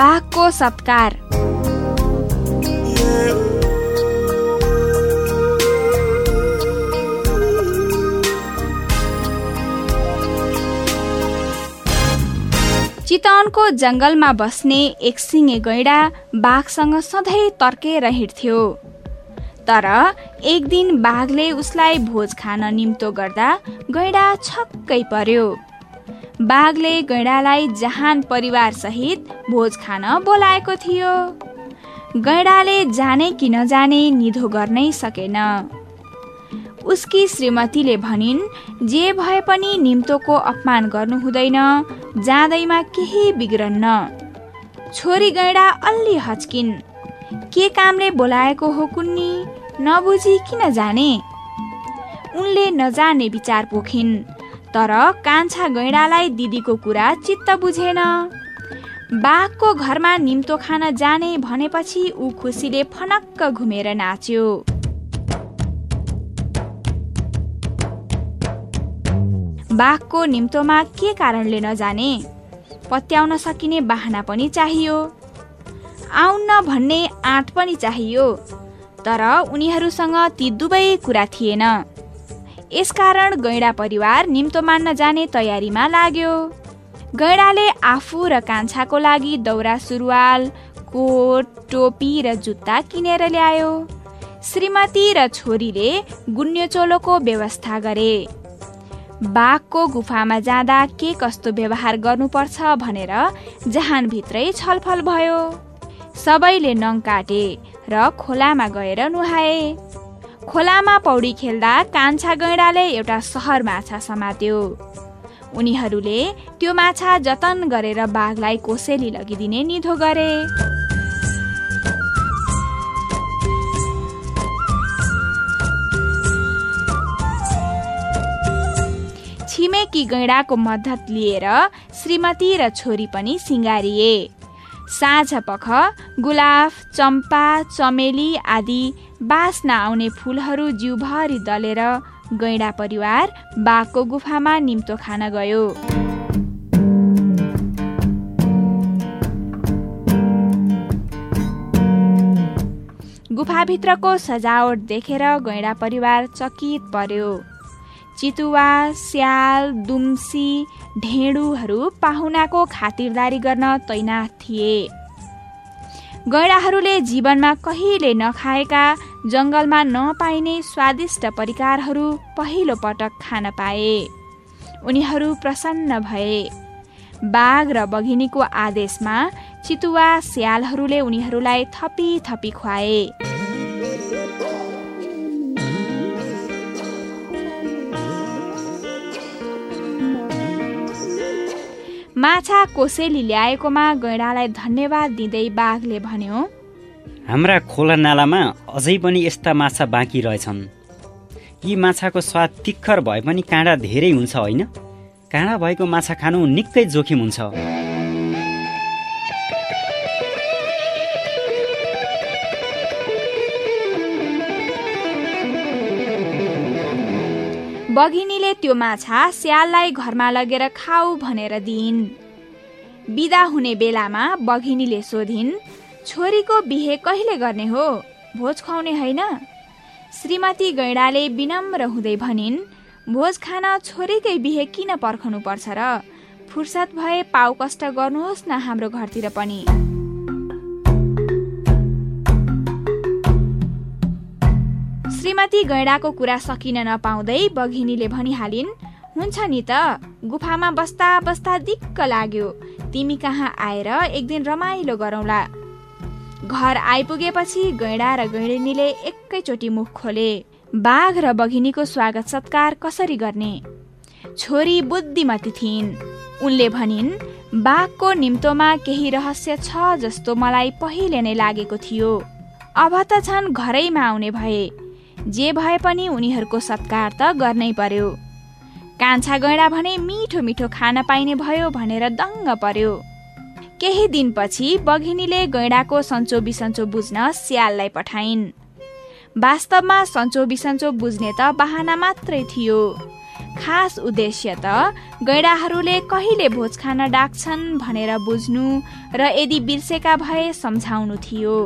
बाघको सत्कार चितवनको जङ्गलमा बस्ने एक सिङे गैडा बाघसँग सधैँ तर्केर हिँड्थ्यो तर एक दिन बाघले उसलाई भोज खान निम्तो गर्दा गैडा छक्कै पर्यो। बाघले गैडालाई जहान परिवारसहित भोज खान बोलाएको थियो। गैडाले जाने कि नजाने निधो गर्नै सकेन। उसकी श्रीमतीले भनिन् जे भए पनि निम्तोको अपमान गर्नु हुँदैन जाँदैमा केही बिग्रन्न। छोरी गैडा अलि हच्किन्। के कामले बोलाएको हो कुन्नी? नबुझी किन जाने? उनले नजाने विचार पोखिन्। तर कान्छा गैडालाई दिदीको कुरा चित्त बुझेन। बाघको घरमा निम्तो खान जाने भनेपछि ऊ खुसीले फनक्क घुमेर नाच्यो। बाघको निम्तोमा के कारणले नजाने पत्याउन सकिने बाहना पनि चाहियो। आउन्न भन्ने आँट पनि चाहियो तर उनीहरूसँग ती दुवै कुरा थिएन। यसकारण गैडा परिवार निम्तो मान्न जाने तयारीमा लाग्यो। गैडाले आफू र कान्छाको लागि दौरा सुरुवाल कोट टोपी र जुत्ता किनेर ल्यायो। श्रीमती र छोरीले गुन्यो चोलोको व्यवस्था गरे। बाघको गुफामा जाँदा के कस्तो व्यवहार गर्नुपर्छ भनेर जहानभित्रै छलफल भयो। सबैले नङ काटे र खोलामा गएर नुहाए। खोलामा पौडी खेल्दा कान्छा गैँडाले एउटा सहर माछा समात्यो। उनीहरूले त्यो माछा जतन गरेर बाघलाई कोसेली लगिदिने निधो गरे। छिमेकी गैँडाको मद्दत लिएर श्रीमती र छोरी पनि सिँगारिए। साँझ पख गुलाफ चम्पा चमेली आदि बाँच्न आउने फुलहरू जिउभरि दलेर गैँडा परिवार बाघको गुफामा निम्तो खान गयो। गुफाभित्रको सजावट देखेर गैँडा परिवार चकित पर्यो। चितुवा स्याल दुम्सी ढेँडुहरू पाहुनाको खातिरदारी गर्न तैनाथ थिए। गैडाहरूले जीवनमा कहिले नखाएका जङ्गलमा नपाइने स्वादिष्ट परिकारहरू पहिलो पटक खान पाए। उनीहरू प्रसन्न भए। बाघ र बघिनीको आदेशमा चितुवा स्यालहरूले उनीहरूलाई थपी थपी खुवाए। माछा कोसेली ल्याएकोमा गैँडालाई धन्यवाद दिँदै बाघले भन्यो हाम्रा खोला नालामा अझै पनि यस्ता माछा बाँकी रहेछन्। यी माछाको स्वाद तिखर भए पनि काँडा धेरै हुन्छ होइन? काँडा भएको माछा खानु निकै जोखिम हुन्छ। बघिनीले त्यो माछा स्याललाई घरमा लगेर खाऊ भनेर दिइन्। बिदा हुने बेलामा बघिनीले सोधिन् छोरीको बिहे कहिले गर्ने हो? भोज खुवाउने होइन? श्रीमती गैडाले विनम्र हुँदै भनिन् भोज खान छोरीकै बिहे किन पर्खनु पर्छ र? फुर्सद भए पाउ कष्ट गर्नुहोस् न हाम्रो घरतिर पनि। श्रीमती गैडाको कुरा सकिन नपाउँदै बघिनीले भनिहालिन् हुन्छ नि त गुफामा बस्दा बस्दा दिक्क लाग्यो। तिमी कहाँ आएर एक दिन रमाइलो गरौँला। घर आइपुगेपछि गैडा र गैडिनीले एकैचोटि मुख खोले। बाघ र बघिनीको स्वागत सत्कार कसरी गर्ने? छोरी बुद्धिमती थिइन्। उनले भनिन् बाघको निम्तोमा केही रहस्य छ जस्तो मलाई पहिले नै लागेको थियो। अब त झन् घरैमा आउने भए। जे भए पनि उनीहरूको सत्कार त गर्नै पर्यो। कान्छा गैडा भने मिठो मिठो खान पाइने भयो भनेर दङ्ग पर्यो। केही दिनपछि बघिनीले गैडाको सन्चो बिसन्चो बुझ्न स्याललाई पठाइन्। वास्तवमा सन्चो बिसन्चो बुझ्ने त बाहना मात्रै थियो। खास उद्देश्य त गैडाहरूले कहिले भोज खान डाक्छन् भनेर बुझ्नु र यदि बिर्सेका भए सम्झाउनु थियो।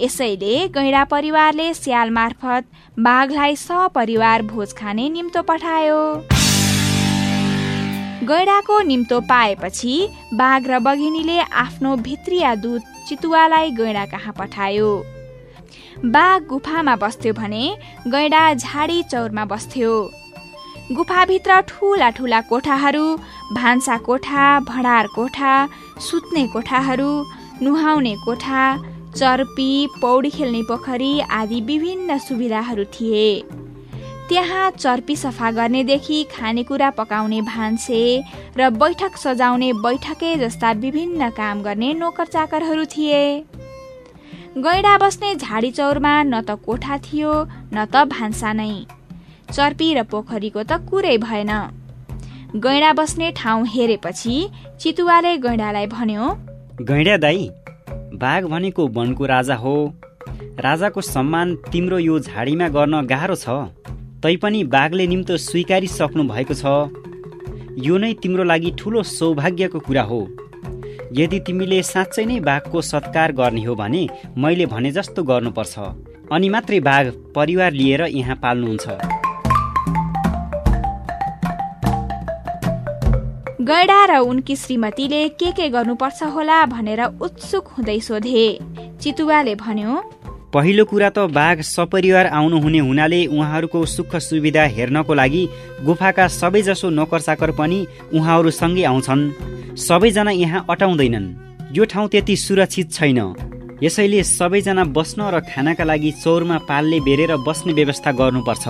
यसैले गैडा परिवारले स्याल मार्फत बाघलाई सपरिवार भोज खाने निम्तो पठायो। गैडाको निम्तो पाएपछि बाघ र बघिनीले आफ्नो भित्रिया दूत चितुवालाई गैडा कहाँ पठायो? बाघ गुफामा बस्थ्यो भने गैडा झाडी चौरमा बस्थ्यो। गुफाभित्र ठुला ठुला कोठाहरू भान्सा कोठा भडार कोठा सुत्ने कोठाहरू नुहाउने कोठा चर्पी पौडी खेल्ने पोखरी आदि विभिन्न सुविधाहरू थिए। त्यहाँ चर्पी सफा गर्नेदेखि खानेकुरा पकाउने भान्से र बैठक सजाउने बैठके जस्ता विभिन्न काम गर्ने नोकर चाकरहरू थिए। गैडा बस्ने झाडी चौरमा न त कोठा थियो न त भान्सा नै। चर्पी र पोखरीको त कुरै भएन। गैडा बस्ने ठाउँ हेरेपछि चितुवाले गैडालाई भन्यो गैडा दाई बाघ भनेको वनको राजा हो। राजाको सम्मान तिम्रो यो झाडीमा गर्न गाह्रो छ। तैपनि बाघले निम्तो स्वीकारिसक्नु भएको छ। यो नै तिम्रो लागि ठुलो सौभाग्यको कुरा हो। यदि तिमीले साँच्चै नै बाघको सत्कार गर्ने हो भने मैले भने जस्तो गर्नुपर्छ। अनि मात्रै बाघ परिवार लिएर यहाँ पाल्नुहुन्छ। गैडा र उनकी श्रीमतीले के के गर्नुपर्छ होला भनेर उत्सुक हुँदै सोधे। चितुवाले भन्यो पहिलो कुरा त बाघ सपरिवार आउनुहुने हुनाले उहाँहरूको सुख सुविधा हेर्नको लागि गुफाका सबैजसो नोकर चाकर पनि उहाँहरूसँगै आउँछन्। सबैजना यहाँ अटाउँदैनन्। यो ठाउँ त्यति सुरक्षित छैन। यसैले सबैजना बस्न र खानाका लागि चौरमा पालले बेरेर बस्ने व्यवस्था गर्नुपर्छ।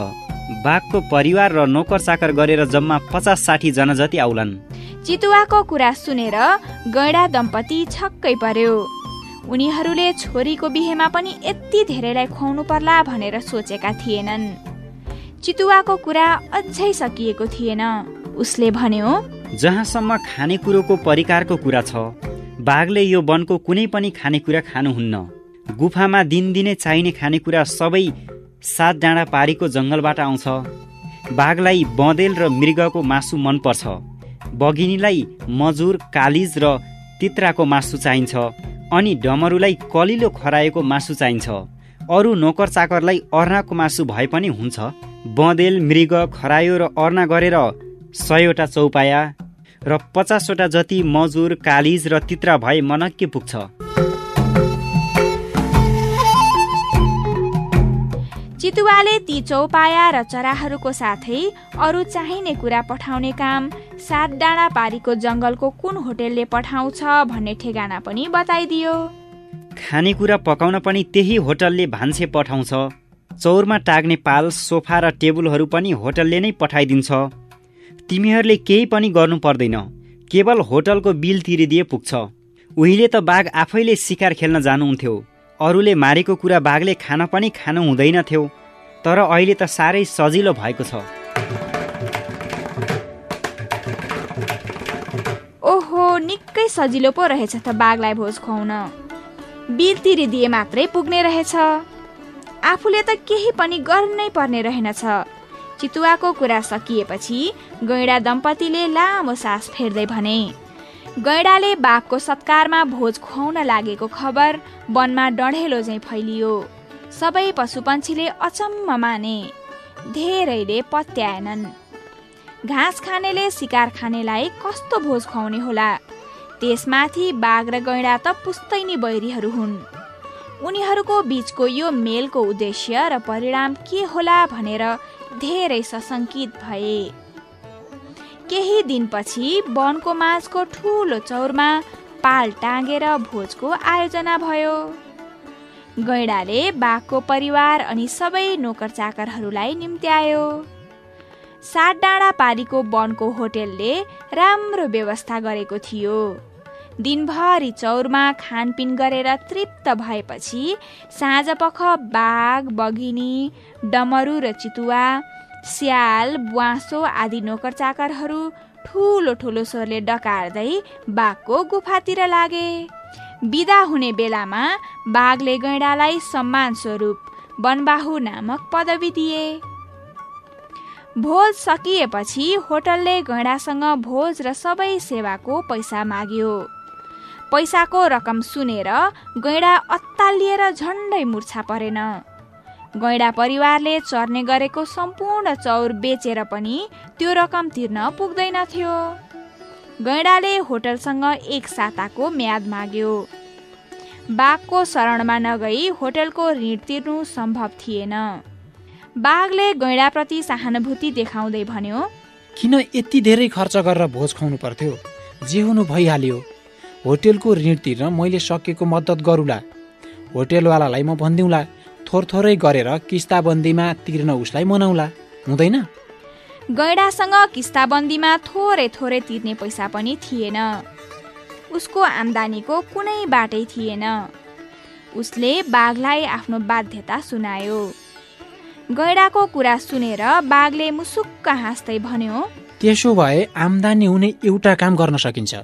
बाघको परिवार र नोकर चाकर गरेर जम्मा पचास साठी जना जति आउलान्। चितुवाको कुरा सुनेर गैडा दम्पति छक्कै पर्यो। उनीहरूले छोरीको बिहेमा पनि यति धेरैलाई खुवाउनु पर्ला भनेर सोचेका थिएनन्। चितुवाको कुरा अझै सकिएको थिएन। उसले भन्यो जहाँसम्म खानेकुरोको परिकारको कुरा छ बाघले यो वनको कुनै पनि खानेकुरा खानुहुन्न। गुफामा दिनदिनै चाहिने खानेकुरा सबै सात डाँडा पारीको जङ्गलबाट आउँछ। बाघलाई बँदेल र मृगको मासु मनपर्छ। बगिनीलाई मजुर कालिज र तित्राको मासु चाहिन्छ अनि डमरुलाई कलिलो खराएको मासु चाहिन्छ। अरू नोकर चाकरलाई अर्नाको मासु भए पनि हुन्छ। बँदेल मृग खरायो र अर्ना गरेर सयवटा चौपाया र पचासवटा जति मजुर कालिज र तित्रा भए मनक्के पुग्छ? चितुवाले ती चौपाया र चराहरूको साथै अरू चाहिने कुरा पठाउने काम सात डाँडा पारीको जङ्गलको कुन होटेलले पठाउँछ भन्ने ठेगाना पनि बताइदियो। खानेकुरा पकाउन पनि त्यही होटलले भान्से पठाउँछ। चौरमा टाग्ने पाल सोफा र टेबुलहरू पनि होटलले नै पठाइदिन्छ। तिमीहरूले केही पनि गर्नु पर्दैन। केवल होटलको बिल तिरिदिए पुग्छ। उहिले त बाघ आफैले सिकार खेल्न जानुहुन्थ्यो। अरूले मारेको कुरा बाघले खान पनि खानु हुँदैन थियो। तर अहिले त साह्रै सजिलो भएको छ। ओहो निकै सजिलो पो रहेछ त बाघलाई भोज खुवाउन। बिल तिरिदिए मात्रै पुग्ने रहेछ। आफूले त केही पनि गर्नै पर्ने रहेनछ। चितुवाको कुरा सकिएपछि गैडा दम्पतिले लामो सास फेर्दै भने गैडाले बाघको सत्कारमा भोज खुवाउन लागेको खबर वनमा डढेलो झैँ फैलियो। सबै पशुपन्छीले अचम्म माने। धेरैले पत्याएनन्। घाँस खानेले शिकार खानेलाई कस्तो भोज खुवाउने होला? त्यसमाथि बाघ र गैँडा त पुस्तैनी बैरीहरू हुन्। उनीहरूको बीचको यो मेलको उद्देश्य र परिणाम के होला भनेर धेरै सशङ्कित भए। केही दिनपछि वनको माझको ठुलो चौरमा पाल टाँगेर भोजको आयोजना भयो। गैडाले बाघको परिवार अनि सबै नोकर चाकरहरूलाई निम्त्यायो। सात डाँडा पारीको वनको होटेलले राम्रो व्यवस्था गरेको थियो। दिनभरि चौरमा खानपिन गरेर तृप्त भएपछि साँझ पख बाघ बघिनी डमरु र चितुवा स्याल बुवासो आदि नोकर चाकरहरू ठुलो ठुलो स्वरले डकार्दै बाघको गुफातिर लागे। विदा हुने बेलामा बाघले गैँडालाई सम्मान स्वरूप वनबाहु नामक पदवी दिए। भोज सकिएपछि होटलले गैँडासँग भोज र सबै सेवाको पैसा माग्यो। पैसाको रकम सुनेर गैँडा अत्तालिएर झन्डै मुर्छा परेन। गैँडा परिवारले चर्ने गरेको सम्पूर्ण चौर बेचेर पनि त्यो रकम तिर्न पुग्दैनथ्यो गैँडाले होटलसँग एक साताको म्याद माग्यो। बाघको शरणमा नगई होटलको ऋण तिर्नु सम्भव थिएन। बाघले गैँडाप्रति सहानुभूति देखाउँदै भन्यो किन यति धेरै खर्च गरेर भोज खुवाउनु पर्थ्यो? जे हुनु भइहाल्यो। होटेलको ऋण तिर्न मैले सकेको मद्दत गरौँला। होटेलवालालाई म भनिदिउँला थोर थोरै गरेर किस्ताबन्दीमा तिर्न उसलाई मनाउला। हुँदैन? गैँडासँग किस्ताबन्दीमा थोरै थोरै तिर्ने पैसा पनि थिएन। उसको आम्दानीको कुनै बाटै थिएन। उसले बाघलाई आफ्नो बाध्यता सुनायो। गैँडाको कुरा सुनेर बाघले मुसुक्क हाँस्दै भन्यो त्यसो भए आम्दानी हुने एउटा काम गर्न सकिन्छ।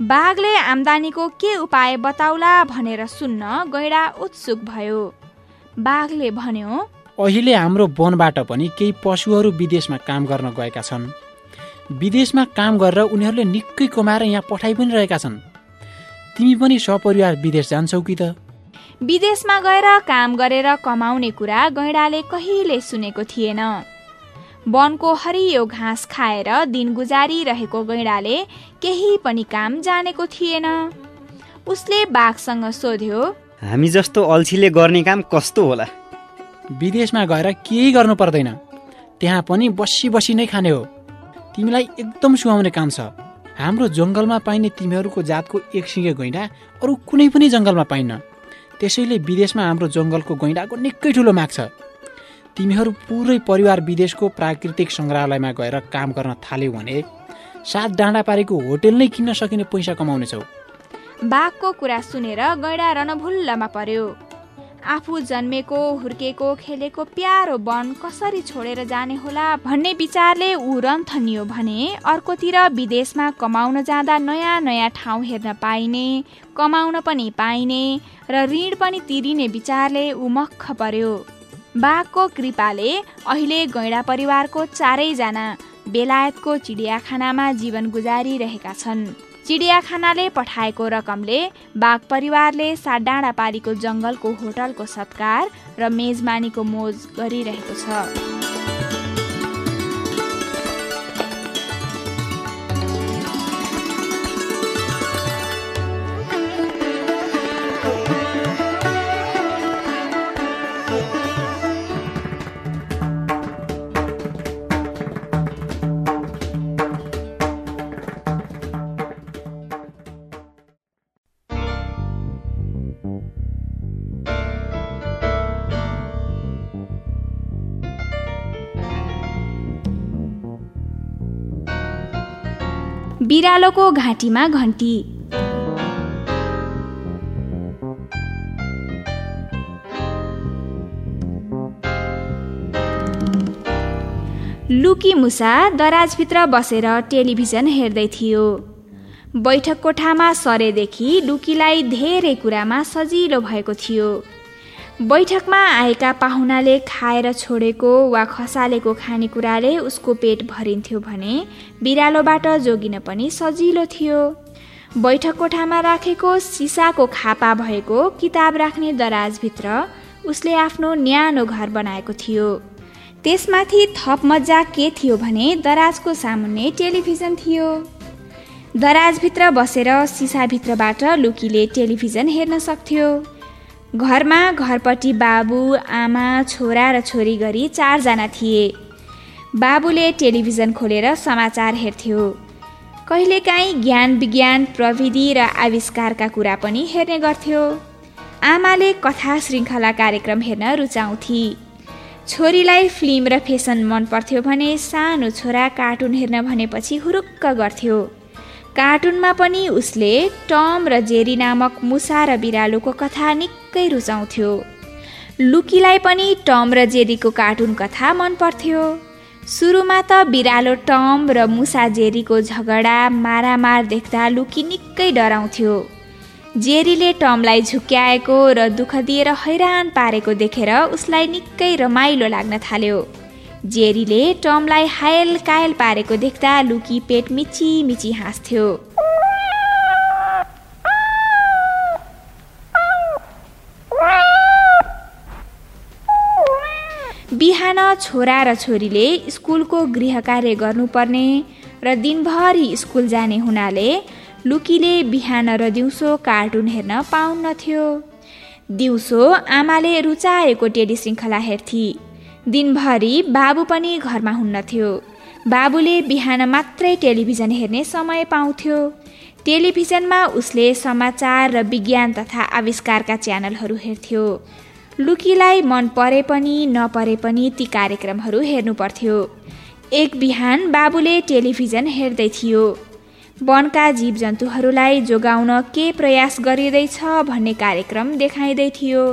बाघले आम्दानीको के उपाय बताउला भनेर सुन्न गैडा उत्सुक भयो। बाघले भन्यो अहिले हाम्रो वनबाट पनि केही पशुहरू विदेशमा काम गर्न गएका छन्। विदेशमा काम गरेर उनीहरूले निकै कमाएर यहाँ पठाइ पनि रहेका छन्। तिमी पनि सपरिवार विदेश जान्छौ कि त? विदेशमा गएर काम गरेर कमाउने कुरा गैडाले कहिले सुनेको थिएन। वनको हरियो घाँस खाएर दिन गुजारिरहेको गैँडाले केही पनि काम जानेको थिएन। उसले बाघसँग सोध्यो हामी जस्तो अल्छीले गर्ने काम कस्तो होला? विदेशमा गएर केही गर्नु पर्दैन। त्यहाँ पनि बसी बसी नै खाने हो। तिमीलाई एकदम सुहाउने काम छ। हाम्रो जङ्गलमा पाइने तिमीहरूको जातको एक सिङ्गे गैँडा अरू कुनै पनि जङ्गलमा पाइन्न। त्यसैले विदेशमा हाम्रो जङ्गलको गैँडाको निकै ठुलो माग छ। तिमीहरू पुरै परिवार विदेशको प्राकृतिक सङ्ग्रहालयमा गएर काम गर्न थाल्यौ भने सात डाँडा पारेको होटेल नै किन्न सकिने पैसा कमाउनेछौ। बाघको कुरा सुनेर गैडा रणभुल्लमा पर्यो। आफू जन्मेको हुर्केको खेलेको प्यारो वन कसरी छोडेर जाने होला भन्ने विचारले ऊ रन्थनियो भने अर्कोतिर विदेशमा कमाउन जाँदा नयाँ नयाँ ठाउँ हेर्न पाइने कमाउन पनि पाइने र ऋण पनि तिरिने विचारले ऊ मख पर्यो। बाघको कृपाले अहिले गैँडा परिवारको चारैजना बेलायतको चिडियाखानामा जीवन गुजारिरहेका छन्। चिडियाखानाले पठाएको रकमले बाघ परिवारले सात पारीको जङ्गलको होटलको सत्कार र मेजमानीको मोज गरिरहेको छ। बिरालोको घाँटीमा घन्टी। लुकी मुसा दराजभित्र बसेर टेलिभिजन हेर्दै थियो। बैठक कोठामा सरेदेखि लुकीलाई धेरै कुरामा सजिलो भएको थियो। बैठकमा आएका पाहुनाले खाएर छोडेको वा खसालेको खानेकुराले उसको पेट भरिन्थ्यो भने बिरालोबाट जोगिन पनि सजिलो थियो। बैठक कोठामा राखेको सिसाको खापा भएको किताब राख्ने दराजभित्र उसले आफ्नो न्यानो घर बनाएको थियो। त्यसमाथि थप मजा के थियो भने दराजको सामुन्ने टेलिभिजन थियो। दराजभित्र बसेर सिसाभित्रबाट लुकीले टेलिभिजन हेर्न सक्थ्यो। घरमा घरपट्टि बाबु आमा छोरा र छोरी गरी चारजना थिए। बाबुले टेलिभिजन खोलेर समाचार हेर्थ्यो। कहिलेकाहीँ ज्ञान विज्ञान प्रविधि र आविष्कारका कुरा पनि हेर्ने गर्थ्यो। आमाले कथा श्रृङ्खला कार्यक्रम हेर्न रुचाउँथे। छोरीलाई फिल्म र फेसन मन पर्थ्यो भने सानो छोरा कार्टुन हेर्न भनेपछि हुरुक्क गर्थ्यो। कार्टुनमा पनि उसले टम र जेरी नामक मुसा र बिरालोको कथा निकै रुचाउँथ्यो। लुकीलाई पनि टम र जेरीको कार्टुन कथा मन पर्थ्यो। सुरुमा त बिरालो टम र मुसा जेरीको झगडा मारामार देख्दा लुकी निकै डराउँथ्यो। जेरीले टमलाई झुक्क्याएको र दुःख दिएर हैरान पारेको देखेर उसलाई निकै रमाइलो लाग्न थाल्यो। जेरीले टमलाई हायल कायल पारेको देख्दा लुकी पेट मिची मिची हाँस्थ्यो। बिहान छोरा र छोरीले स्कुलको गृह कार्य गर्नुपर्ने र दिनभरि स्कुल जाने हुनाले लुकीले बिहान र दिउँसो कार्टुन हेर्न पाउन्नथ्यो। दिउँसो आमाले रुचाएको टेली श्रृङ्खला हेर्थी। दिनभरि बाबु पनि घरमा हुन्नथ्यो। बाबुले बिहान मात्रै टेलिभिजन हेर्ने समय पाउँथ्यो। टेलिभिजनमा उसले समाचार र विज्ञान तथा आविष्कारका च्यानलहरू हेर्थ्यो। लुकीलाई मन परे पनि नपरे पनि ती कार्यक्रमहरू हेर्नु पर्थ्यो। एक बिहान बाबुले टेलिभिजन हेर्दै थियो। वनका जीवजन्तुहरूलाई जोगाउन के प्रयास गरिँदैछ भन्ने कार्यक्रम देखाइँदै थियो।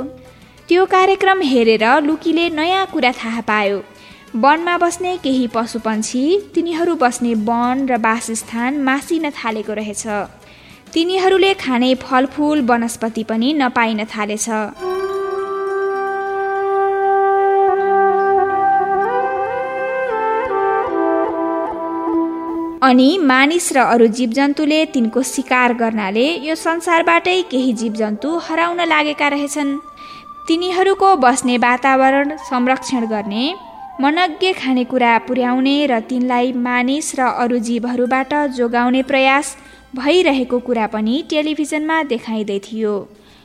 त्यो कार्यक्रम हेरेर लुकीले नयाँ कुरा थाहा पायो। वनमा बस्ने केही पशुपन्छी तिनीहरू बस्ने वन र वासस्थान मासिन थालेको रहेछ। तिनीहरूले खाने फलफुल वनस्पति पनि नपाइन थालेछ। अनि मानिस र अरू जीवजन्तुले तिनको शिकार गर्नाले यो संसारबाटै केही जीवजन्तु हराउन लागेका रहेछन्। तिनीहरूको बस्ने वातावरण संरक्षण गर्ने मनज्ञ खानेकुरा पुर्याउने र तिनलाई मानिस र अरू जीवहरूबाट जोगाउने प्रयास भइरहेको कुरा पनि टेलिभिजनमा देखाइँदै थियो।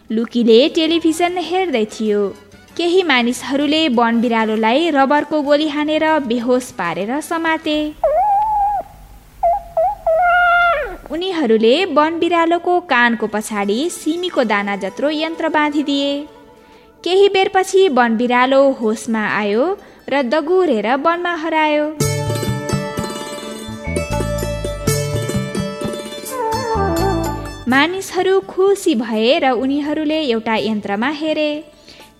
लुकीले टेलिभिजन हेर्दै थियो। केही मानिसहरूले वन बिरालोलाई रबरको गोली हानेर बेहोस पारेर समाते। उनीहरूले वन बिरालोको कानको पछाडि सिमीको दाना जत्रो यन्त्र बाँधिदिए। केही बेरपछि वन बिरालो होसमा आयो र दगुरेर वनमा हरायो। मानिसहरू खुसी भए र उनीहरूले एउटा यन्त्रमा हेरे।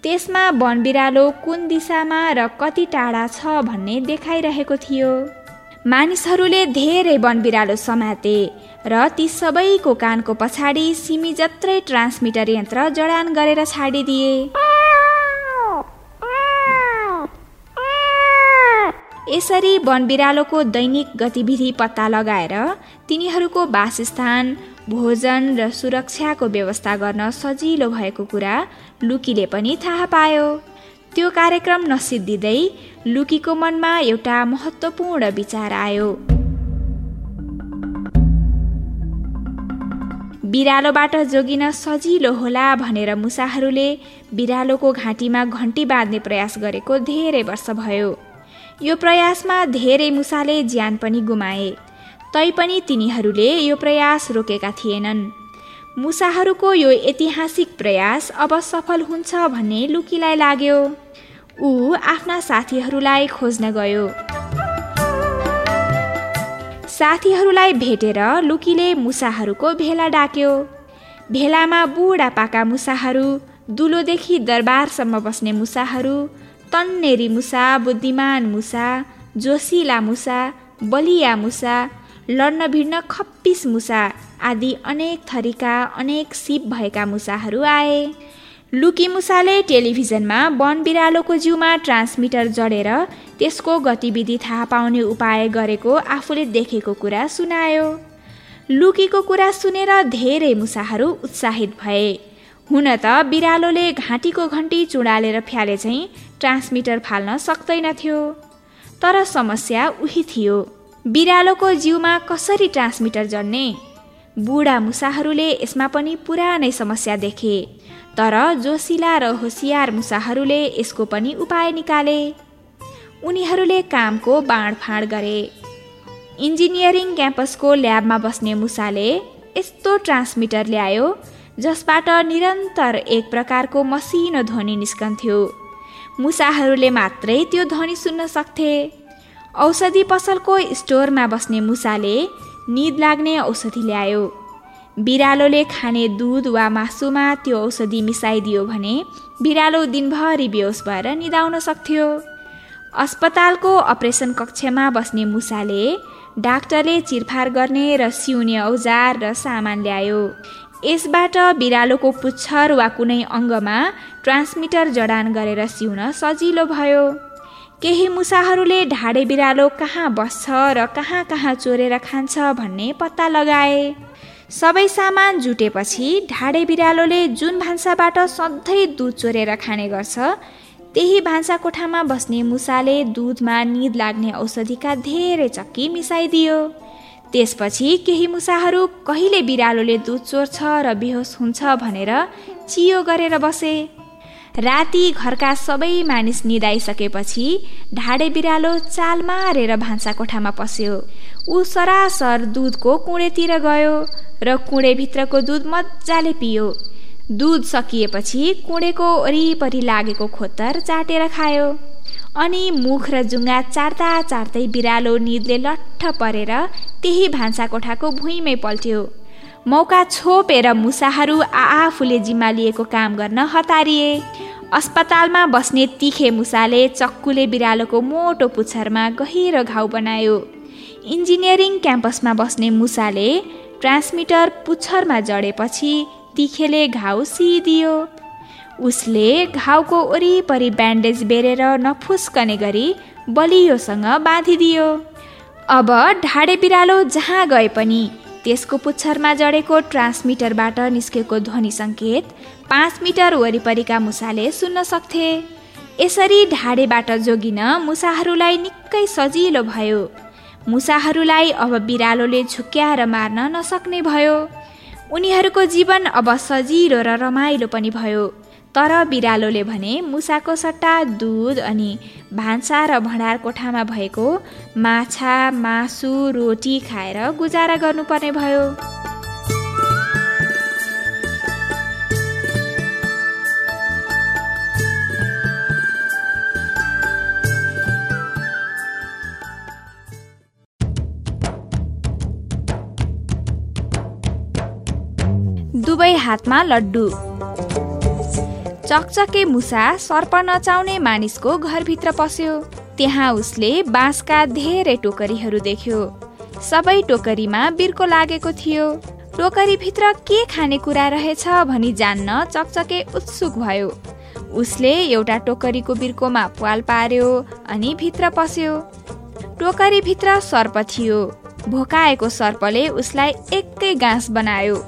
त्यसमा वन बिरालो कुन दिशामा र कति टाढा छ भन्ने देखाइरहेको थियो। मानिसहरूले धेरै वन बिरालो समाते र ती सबैको कानको पछाडि सिमी जत्रै ट्रान्समिटर यन्त्र जडान गरेर छाडिदिए। यसरी वन बिरालोको दैनिक गतिविधि पत्ता लगाएर तिनीहरूको वासस्थान भोजन र सुरक्षाको व्यवस्था गर्न सजिलो भएको कुरा लुकीले पनि थाहा पायो। त्यो कार्यक्रम नसिद्धिँदै लुकीको मनमा एउटा महत्त्वपूर्ण विचार आयो। बिरालोबाट जोगिन सजिलो होला भनेर मुसाहरूले बिरालोको घाँटीमा घन्टी बाँध्ने प्रयास गरेको धेरै वर्ष भयो। यो प्रयासमा धेरै मुसाले ज्यान पनि गुमाए। तैपनि तिनीहरूले यो प्रयास रोकेका थिएनन्। मुसाहरूको यो ऐतिहासिक प्रयास अब सफल हुन्छ भन्ने लुकीलाई लाग्यो। ऊ आफ्ना साथीहरूलाई खोज्न गयो। साथीहरूलाई भेटेर लुकीले मुसाहरूको भेला डाक्यो। भेलामा बुढापाका मुसाहरू दुलोदेखि दरबारसम्म बस्ने मुसाहरू तन्नेरी मुसा बुद्धिमान मुसा जोसिला मुसा बलिया मुसा लड्न भिड्न खप्पिस मुसा आदि अनेक थरीका अनेक सिप भएका मुसाहरू आए। लुकी मुसाले टेलिभिजनमा वन बिरालोको जिउमा ट्रान्समिटर जडेर त्यसको गतिविधि थाहा पाउने उपाय गरेको आफूले देखेको कुरा सुनायो। लुकीको कुरा सुनेर धेरै मुसाहरू उत्साहित भए। हुन त बिरालोले घाँटीको घन्टी चुडालेर फ्याले चाहिँ ट्रान्समिटर फाल्न सक्दैनथ्यो तर समस्या उही थियो बिरालोको जिउमा कसरी ट्रान्समिटर जड्ने बुढा मुसाहरूले यसमा पनि पुरानै समस्या देखे। तर जोसिला र होसियार मुसाहरूले यसको पनि उपाय निकाले। उनीहरूले कामको बाँडफाँड गरे। इन्जिनियरिङ क्याम्पसको ल्याबमा बस्ने मुसाले यस्तो ट्रान्समिटर ल्यायो जसबाट निरन्तर एक प्रकारको मसिनो ध्वनि निस्कन्थ्यो। मुसाहरूले मात्रै त्यो ध्वनि सुन्न सक्थे। औषधि पसलको स्टोरमा बस्ने मुसाले निद लाग्ने औषधि ल्यायो। बिरालोले खाने दुध वा मासुमा त्यो औषधि मिसाइदियो भने बिरालो दिनभरि बेहोस भएर निदाउन सक्थ्यो। अस्पतालको अपरेसन कक्षमा बस्ने मुसाले डाक्टरले चिरफार गर्ने र सिउने औजार र सामान ल्यायो। यसबाट बिरालोको पुच्छर वा कुनै अङ्गमा ट्रान्समिटर जडान गरेर सिउन सजिलो भयो। केही मुसाहरूले ढाडे बिरालो कहाँ बस्छ र कहाँ कहाँ चोरेर खान्छ भन्ने पत्ता लगाए। सबै सामान जुटेपछि ढाडे बिरालोले जुन भान्साबाट सधैँ दुध चोरेर खाने गर्छ त्यही भान्सा कोठामा बस्ने मुसाले दुधमा निद लाग्ने औषधिका धेरै चक्की मिसाइदियो। त्यसपछि केही मुसाहरू कहिले बिरालोले दुध चोर्छ र बेहोस हुन्छ भनेर चियो गरेर बसे। राति घरका सबै मानिस निदाइसकेपछि ढाडे बिरालो चाल मारेर भान्सा कोठामा पस्यो। ऊ सरासर दुधको कुँडेतिर गयो। र कुँडेभित्रको दुध मजाले पियो। दुध सकिएपछि कुँडेको वरिपरि लागेको खोतर चाटेर खायो। अनि मुख र जुङ्गा चार्दा चार्दै बिरालो निदले लट्ठ परेर त्यही भान्सा कोठाको भुइँमै पल्ट्यो। मौका छोपेर मुसाहरू आफूले जिम्मा लिएको काम गर्न हतारिए। अस्पतालमा बस्ने तिखे मुसाले चक्कुले बिरालोको मोटो पुच्छरमा गहिरो घाउ बनायो। इन्जिनियरिङ क्याम्पसमा बस्ने मुसाले ट्रान्समिटर पुच्छरमा जडेपछि तिखेले घाउ सिदियो उसले घाउको वरिपरि ब्यान्डेज बेरेर नफुस्कने गरी बलियोसँग बाँधिदियो। अब ढाडे बिरालो जहाँ गए पनि त्यसको पुच्छरमा जडेको ट्रान्समिटरबाट निस्केको ध्वनि सङ्केत पाँच मिटर वरिपरिका मुसाले सुन्न सक्थे। यसरी ढाडेबाट जोगिन मुसाहरूलाई निकै सजिलो भयो। मुसाहरूलाई अब बिरालोले झुक्क्याएर मार्न नसक्ने भयो। उनीहरूको जीवन अब सजिलो र रमाइलो पनि भयो। तर बिरालोले भने मुसाको सट्टा दुध अनि भान्सा र भँडार कोठामा भएको माछा मासु रोटी खाएर गुजारा गर्नुपर्ने भयो। दुवै हातमा लड्डु। चकचके मुसा सर्प नचाउने मानिसको घरभित्र पस्यो। त्यहाँ उसले बाँसका धेरै टोकरीहरू देख्यो। सबै टोकरीमा बिर्को लागेको थियो। टोकरीभित्र के खानेकुरा रहेछ भनी जान्न चकचके उत्सुक भयो। उसले एउटा टोकरीको बिर्कोमा पाल पार्यो अनि भित्र पस्यो। टोकरीभित्र सर्प थियो। भोकाएको सर्पले उसलाई एकै गाँस बनायो।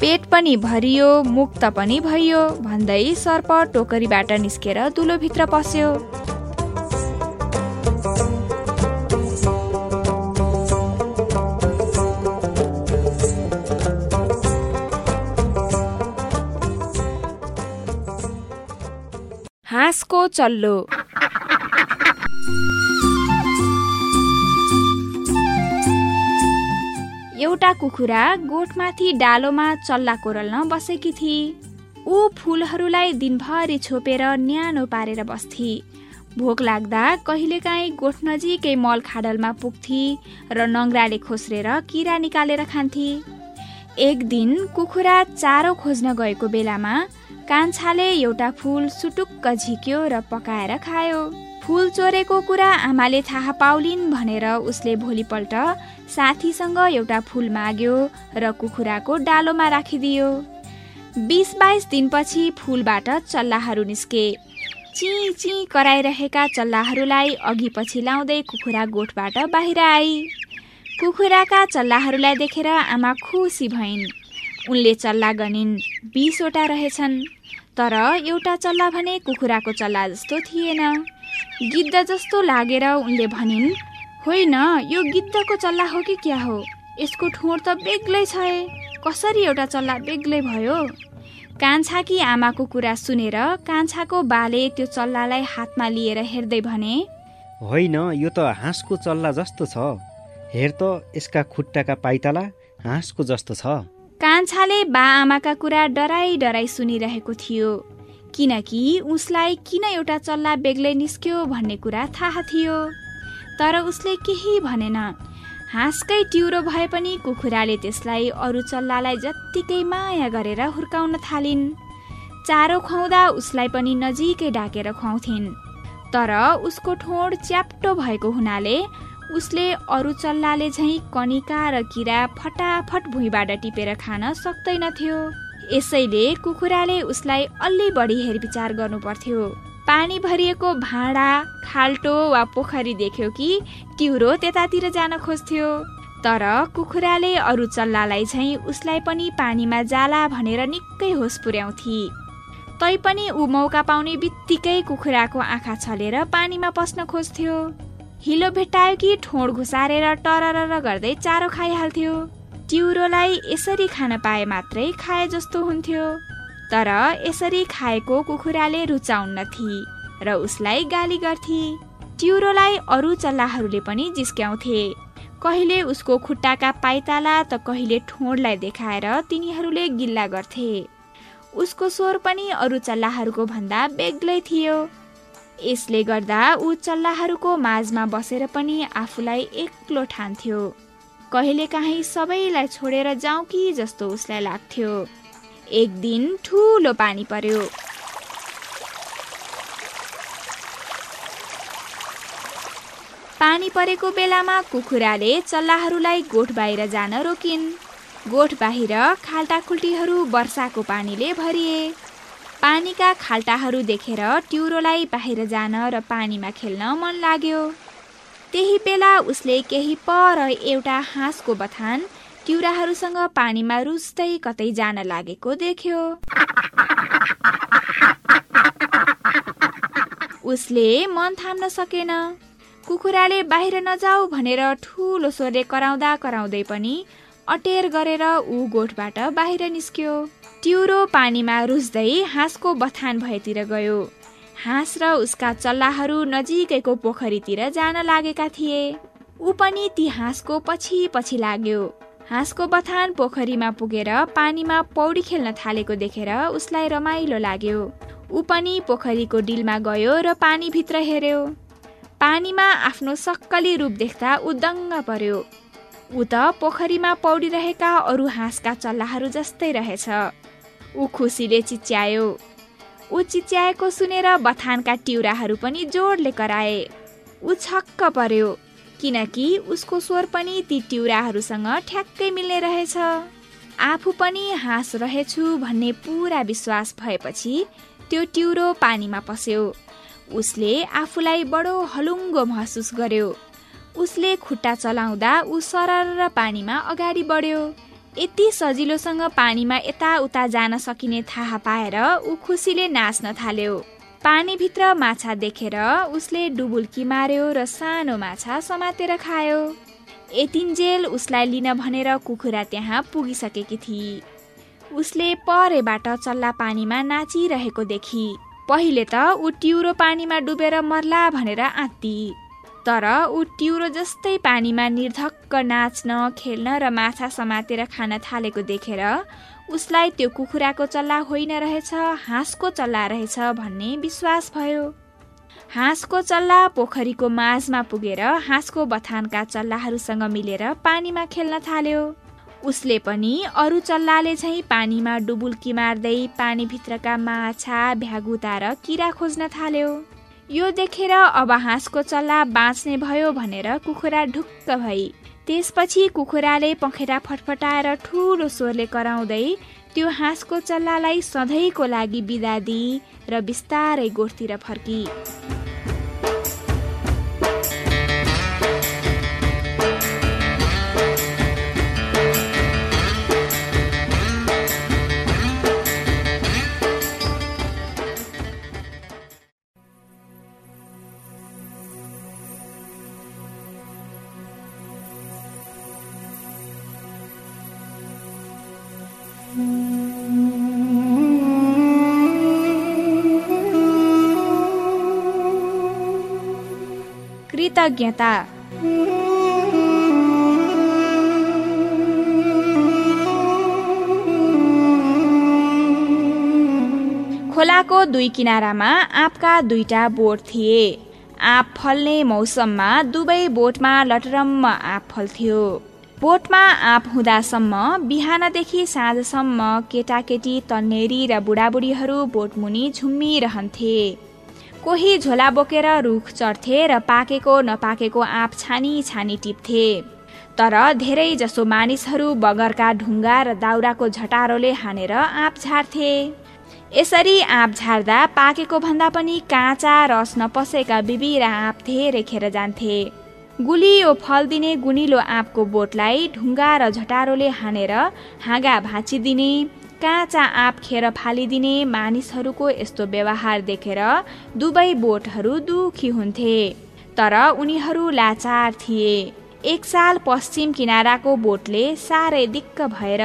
पेट पनि भरियो मुक्त पनि भइयो भन्दै सर्प टोकरीबाट निस्केर दुलोभित्र पस्यो। हाँसको चल्लो। एउटा कुखुरा गोठमाथि डालोमा चल्ला कोरल्न बसेकी थिए ऊ फुलहरूलाई दिनभरि छोपेर न्यानो पारेर बस्थे। भोक लाग्दा कहिलेकाहीँ गोठ नजिकै मल खाडलमा पुग्थे र नङ्ग्राले खोस्रेर किरा निकालेर खान्थे। एक दिन कुखुरा चारो खोज्न गएको बेलामा कान्छाले एउटा फुल सुटुक्क झिक्यो र पकाएर खायो। फुल चोरेको कुरा आमाले थाहा पाउलिन् भनेर उसले भोलिपल्ट साथीसँग एउटा फुल माग्यो र कुखुराको डालोमा राखिदियो। बिस बाइस दिनपछि फुलबाट चल्लाहरू निस्के। ची ची कराइरहेका चल्लाहरूलाई अघि पछि लाउँदै कुखुरा गोठबाट बाहिर आई। कुखुराका चल्लाहरूलाई देखेर आमा खुसी भइन्। उनले चल्ला गनिन्। बिसवटा रहेछन्। तर एउटा चल्ला भने कुखुराको चल्ला जस्तो थिएन। गिद्ध जस्तो लागेर उनले भनिन् होइन यो गिद्धको चल्ला हो कि क्या हो? यसको ठोर त बेग्लै छ कसरी एउटा चल्ला बेग्लै भयो? कान्छाकी आमाको कुरा सुनेर कान्छाको बाले त्यो चल्लालाई हातमा लिएर हेर्दै भने होइन यो त हाँसको चल्ला जस्तो छ। हेर त यसका खुट्टाका पाइताला हाँसको जस्तो छ। कान्छाले बा आमाका कुरा डराई डराई सुनिरहेको थियो। किनकि उसलाई किन एउटा चल्ला बेग्लै निस्क्यो भन्ने कुरा थाहा थियो। तर उसले केही भनेन। हाँसकै ट्युरो भए पनि कुखुराले त्यसलाई अरू चल्लालाई जत्तिकै माया गरेर हुर्काउन थालिन्। चारो खुवाउँदा उसलाई पनि नजिकै डाकेर खुवाउँथिन्। तर उसको ठोड च्याप्टो भएको हुनाले उसले अरू चल्लाले झैँ कनिका र किरा फटाफट भुइँबाट टिपेर खान सक्दैनथ्यो यसैले कुखुराले उसलाई अलि बढी हेरविचार गर्नु पर्थ्यो। पानी भरिएको भाँडा खाल्टो वा पोखरी देख्यो कि तिउरो त्यतातिर जान खोज्थ्यो। तर कुखुराले अरू चल्लालाई झैँ उसलाई पनि पानीमा जाला भनेर निकै होस पुर्याउँथे। तैपनि ऊ मौका पाउने बित्तिकै कुखुराको आँखा छलेर पानीमा पस्न खोज्थ्यो। हिलो भेट्टायो कि ठोड घुसारेर टरर गर्दै चारो खाइहाल्थ्यो। टिउरोलाई यसरी खान पाए मात्रै खाए जस्तो हुन्थ्यो। तर यसरी खाएको कुखुराले रुचाउन्न थिए र उसलाई गाली गर्थे। टिउरोलाई अरू चल्लाहरूले पनि जिस्क्याउँथे। कहिले उसको खुट्टाका पाइताला त कहिले ठोडलाई देखाएर तिनीहरूले गिल्ला गर्थे। उसको स्वर पनि अरू चल्लाहरूको भन्दा बेग्लै थियो। यसले गर्दा ऊ चल्लाहरूको माझमा बसेर पनि आफूलाई एक्लो ठान्थ्यो। कहिलेकाहीँ सबैलाई छोडेर जाउँ कि जस्तो उसलाई लाग्थ्यो। एक दिन ठुलो पानी पर्यो। पानी परेको बेलामा कुखुराले चल्लाहरूलाई गोठ बाहिर जान रोकिन्। गोठ बाहिर खाल्टाखुल्टीहरू वर्षाको पानीले भरिए। पानीका खाल्टाहरू देखेर ट्युरोलाई बाहिर जान र पानीमा खेल्न मन लाग्यो। त्यही बेला उसले केही पर एउटा हाँसको बथान ट्युराहरूसँग पानीमा रुच्दै कतै जान लागेको देख्यो। उसले मन थाम्न सकेन। कुखुराले बाहिर नजाऊ भनेर ठुलो स्वरले कराउँदा कराउँदै पनि अटेर गरेर ऊ गोठबाट बाहिर निस्क्यो। ट्युरो पानीमा रुच्दै हाँसको बथान भएतिर गयो। हाँस र उसका चल्लाहरू नजिकैको पोखरीतिर जान लागेका थिए। ऊ पनि ती हाँसको पछि पछि लाग्यो। हाँसको बथान पोखरीमा पुगेर पानीमा पौडी खेल्न थालेको देखेर उसलाई रमाइलो लाग्यो। ऊ पनि पोखरीको डिलमा गयो र पानीभित्र हेर्यो पानीमा आफ्नो सक्कली रूप देख्दा ऊ पर्यो। ऊ त पोखरीमा पौडिरहेका अरू हाँसका चल्लाहरू जस्तै रहेछ। ऊ खुसीले चिच्यायो। ऊ चिच्याएको सुनेर बथानका टिउराहरू पनि जोडले कराए। ऊ छक्क पर्यो। किनकि उसको स्वर पनि ती टिउराहरूसँग ठ्याक्कै मिल्ने रहेछ। आफू पनि हाँस रहेछु भन्ने पुरा विश्वास भएपछि त्यो टिउरो पानीमा पस्यो। उसले आफूलाई बडो हलुङ्गो महसुस गर्यो। उसले खुट्टा चलाउँदा ऊ सरर पानीमा अगाडि बढ्यो। यति सजिलोसँग पानीमा यताउता जान सकिने थाहा पाएर ऊ खुसीले नाच्न थाल्यो। पानीभित्र माछा देखेर उसले डुबुल्की मार्यो र सानो माछा समातेर खायो। यतिन्जेल उसलाई लिन भनेर कुखुरा त्यहाँ पुगिसकेकी थिए उसले परेबाट चल्ला पानीमा नाचिरहेको देखी। पहिले त ऊ ट्युरो पानीमा डुबेर मर्ला भनेर आत्ती। तर ऊ ट्युरो जस्तै पानीमा निर्धक्क नाच्न खेल्न र माछा समातेर खान थालेको देखेर उसलाई त्यो कुखुराको चल्ला होइन रहेछ हाँसको चल्ला रहेछ भन्ने विश्वास भयो। हाँसको चल्ला पोखरीको माझमा पुगेर हाँसको बथानका चल्लाहरूसँग मिलेर पानीमा खेल्न थाल्यो। उसले पनि अरू चल्लाले चाहिँ पानीमा डुबुल्की मार्दै पानीभित्रका माछा भ्यागुता र किरा खोज्न थाल्यो। यो देखेर अब हाँसको चल्ला बाँच्ने भयो भनेर कुखुरा ढुक्क भई त्यसपछि कुखुराले पखेटा फटफटाएर ठुलो स्वरले कराउँदै त्यो हाँसको चल्लालाई सधैँको लागि बिदा दिई र बिस्तारै गोठतिर फर्की। कृतज्ञता खोलाको दुई किनारामा आँपका दुईटा बोट थिए आँप फल्ने मौसममा दुवै बोटमा लटरम्म आँप फल्थ्यो बोटमा आँप हुँदासम्म बिहानदेखि साँझसम्म केटाकेटी तन्नेरी र बुढाबुढीहरू बोटमुनि झुम्मिरहन्थे कोही झोला बोकेर रुख चढ्थे र पाकेको नपाकेको आँप छानी छानी टिप्थे। तर धेरै जसो मानिसहरू बगरका ढुङ्गा र दाउराको झटारोले हानेर आँप झार्थे। यसरी आँप झार्दा पाकेको भन्दा पनि काँचा रस नपसेका बिबिरा आँप धेरै खेर जान्थे। गुलियो फल दिने गुनिलो आँपको बोटलाई ढुङ्गा र झटारोले हानेर हाँगा भाँचिदिने। काँचा आँप खेर फालिदिने मानिसहरूको यस्तो व्यवहार देखेर दुवै बोटहरू दुखी हुन्थे। तर उनीहरू लाचार थिए। एक साल पश्चिम किनाराको बोटले साह्रै दिक्क भएर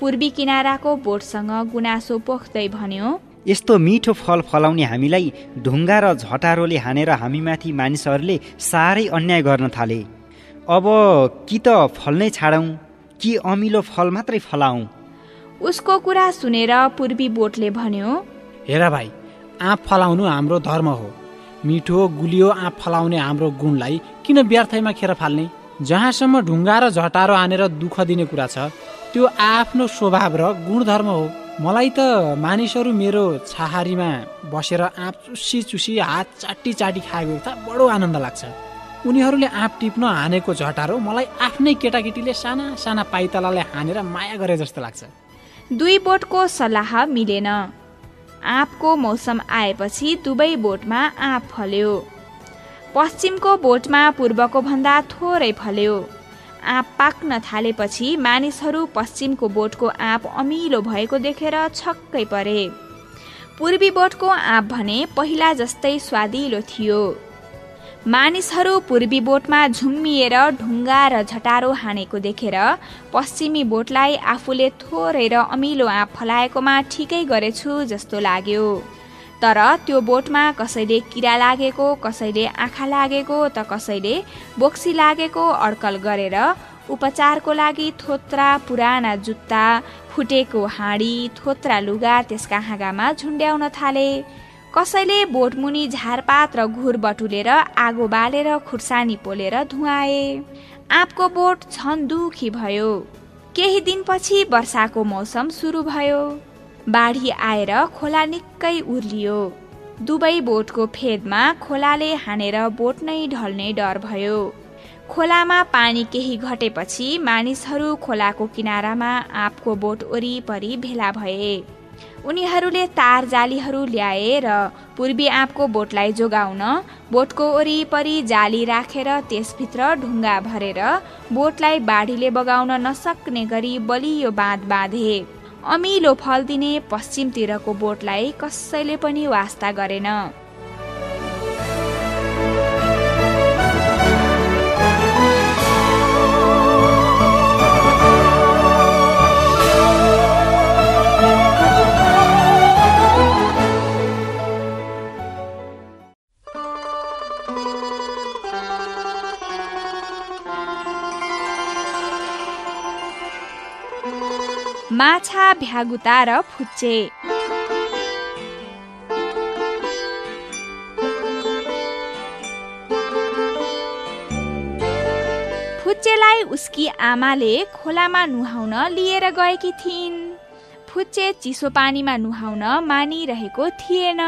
पूर्वी किनाराको बोटसँग गुनासो पोख्दै भन्यो यस्तो मिठो फल फलाउने हामीलाई ढुङ्गा र झटारोले हानेर हामीमाथि मानिसहरूले साह्रै अन्याय गर्न थाले। अब कि त फल नै छाडौँ कि अमिलो फल मात्रै फलाउँ? उसको कुरा सुनेर पूर्वी बोटले भन्यो हेर भाइ आँप फलाउनु हाम्रो धर्म हो। मिठो गुलियो आँप फलाउने हाम्रो गुणलाई किन व्यर्थैमा खेर फाल्ने? जहाँसम्म ढुङ्गा र झटारो हानेर दुःख दिने कुरा छ त्यो आफ्नो स्वभाव र गुणधर्म हो। मलाई त मानिसहरू मेरो छाहारीमा बसेर आँप चुसी चुसी हात चाटी चाटी खाएको त बडो आनन्द लाग्छ। उनीहरूले आँप टिप्न हानेको झटारो मलाई आफ्नै केटाकेटीले साना साना पाइतलाले हानेर माया गरे जस्तो लाग्छ। दुई बोटको सल्लाह मिलेन। आँपको मौसम आएपछि दुवै बोटमा आँप फल्यो। पश्चिमको बोटमा पूर्वको भन्दा थोरै फल्यो। आँप पाक्न थालेपछि मानिसहरू पश्चिमको बोटको आँप अमिलो भएको देखेर छक्कै परे। पूर्वी बोटको आँप भने पहिला जस्तै स्वादिलो थियो। मानिसहरू पूर्वी बोटमा झुम्मिएर ढुङ्गा र झटारो हानेको देखेर पश्चिमी बोटलाई आफूले थोरै र अमिलो आँप फलाएकोमा ठिकै गरेछु जस्तो लाग्यो। तर त्यो बोटमा कसैले किरा लागेको कसैले आँखा लागेको त कसैले बोक्सी लागेको अड्कल गरेर उपचारको लागि थोत्रा पुराना जुत्ता फुटेको हाँडी थोत्रा लुगा त्यसका हाँगामा झुन्ड्याउन थाले। कसैले बोटमुनि झारपात र घुर बटुलेर आगो बालेर खुर्सानी पोलेर धुवाए। आँपको बोट झन दुखी भयो। केही दिनपछि वर्षाको मौसम सुरु भयो। बाढी आएर खोला निकै उर्लियो। दुवै बोटको फेदमा खोलाले हानेर बोट नै ढल्ने डर भयो। खोलामा पानी केही घटेपछि मानिसहरू खोलाको किनारामा आँपको बोट वरिपरि भेला भए। उनीहरूले तार जालीहरू ल्याए र पूर्वी आँपको बोटलाई जोगाउन बोटको वरिपरि जाली राखेर त्यसभित्र ढुङ्गा भरेर बोटलाई बाढीले बगाउन नसक्ने गरी बलियो बाँध बाँधे। अमिलो फल दिने पश्चिमतिरको बोटलाई कसैले पनि वास्ता गरेन। माछा भ्यागुता र फुच्चे। फुच्चेलाई उसकी आमाले खोलामा नुहाउन लिएर गएकी थिइन्। फुच्चे चिसो पानीमा नुहाउन मानिरहेको थिएन।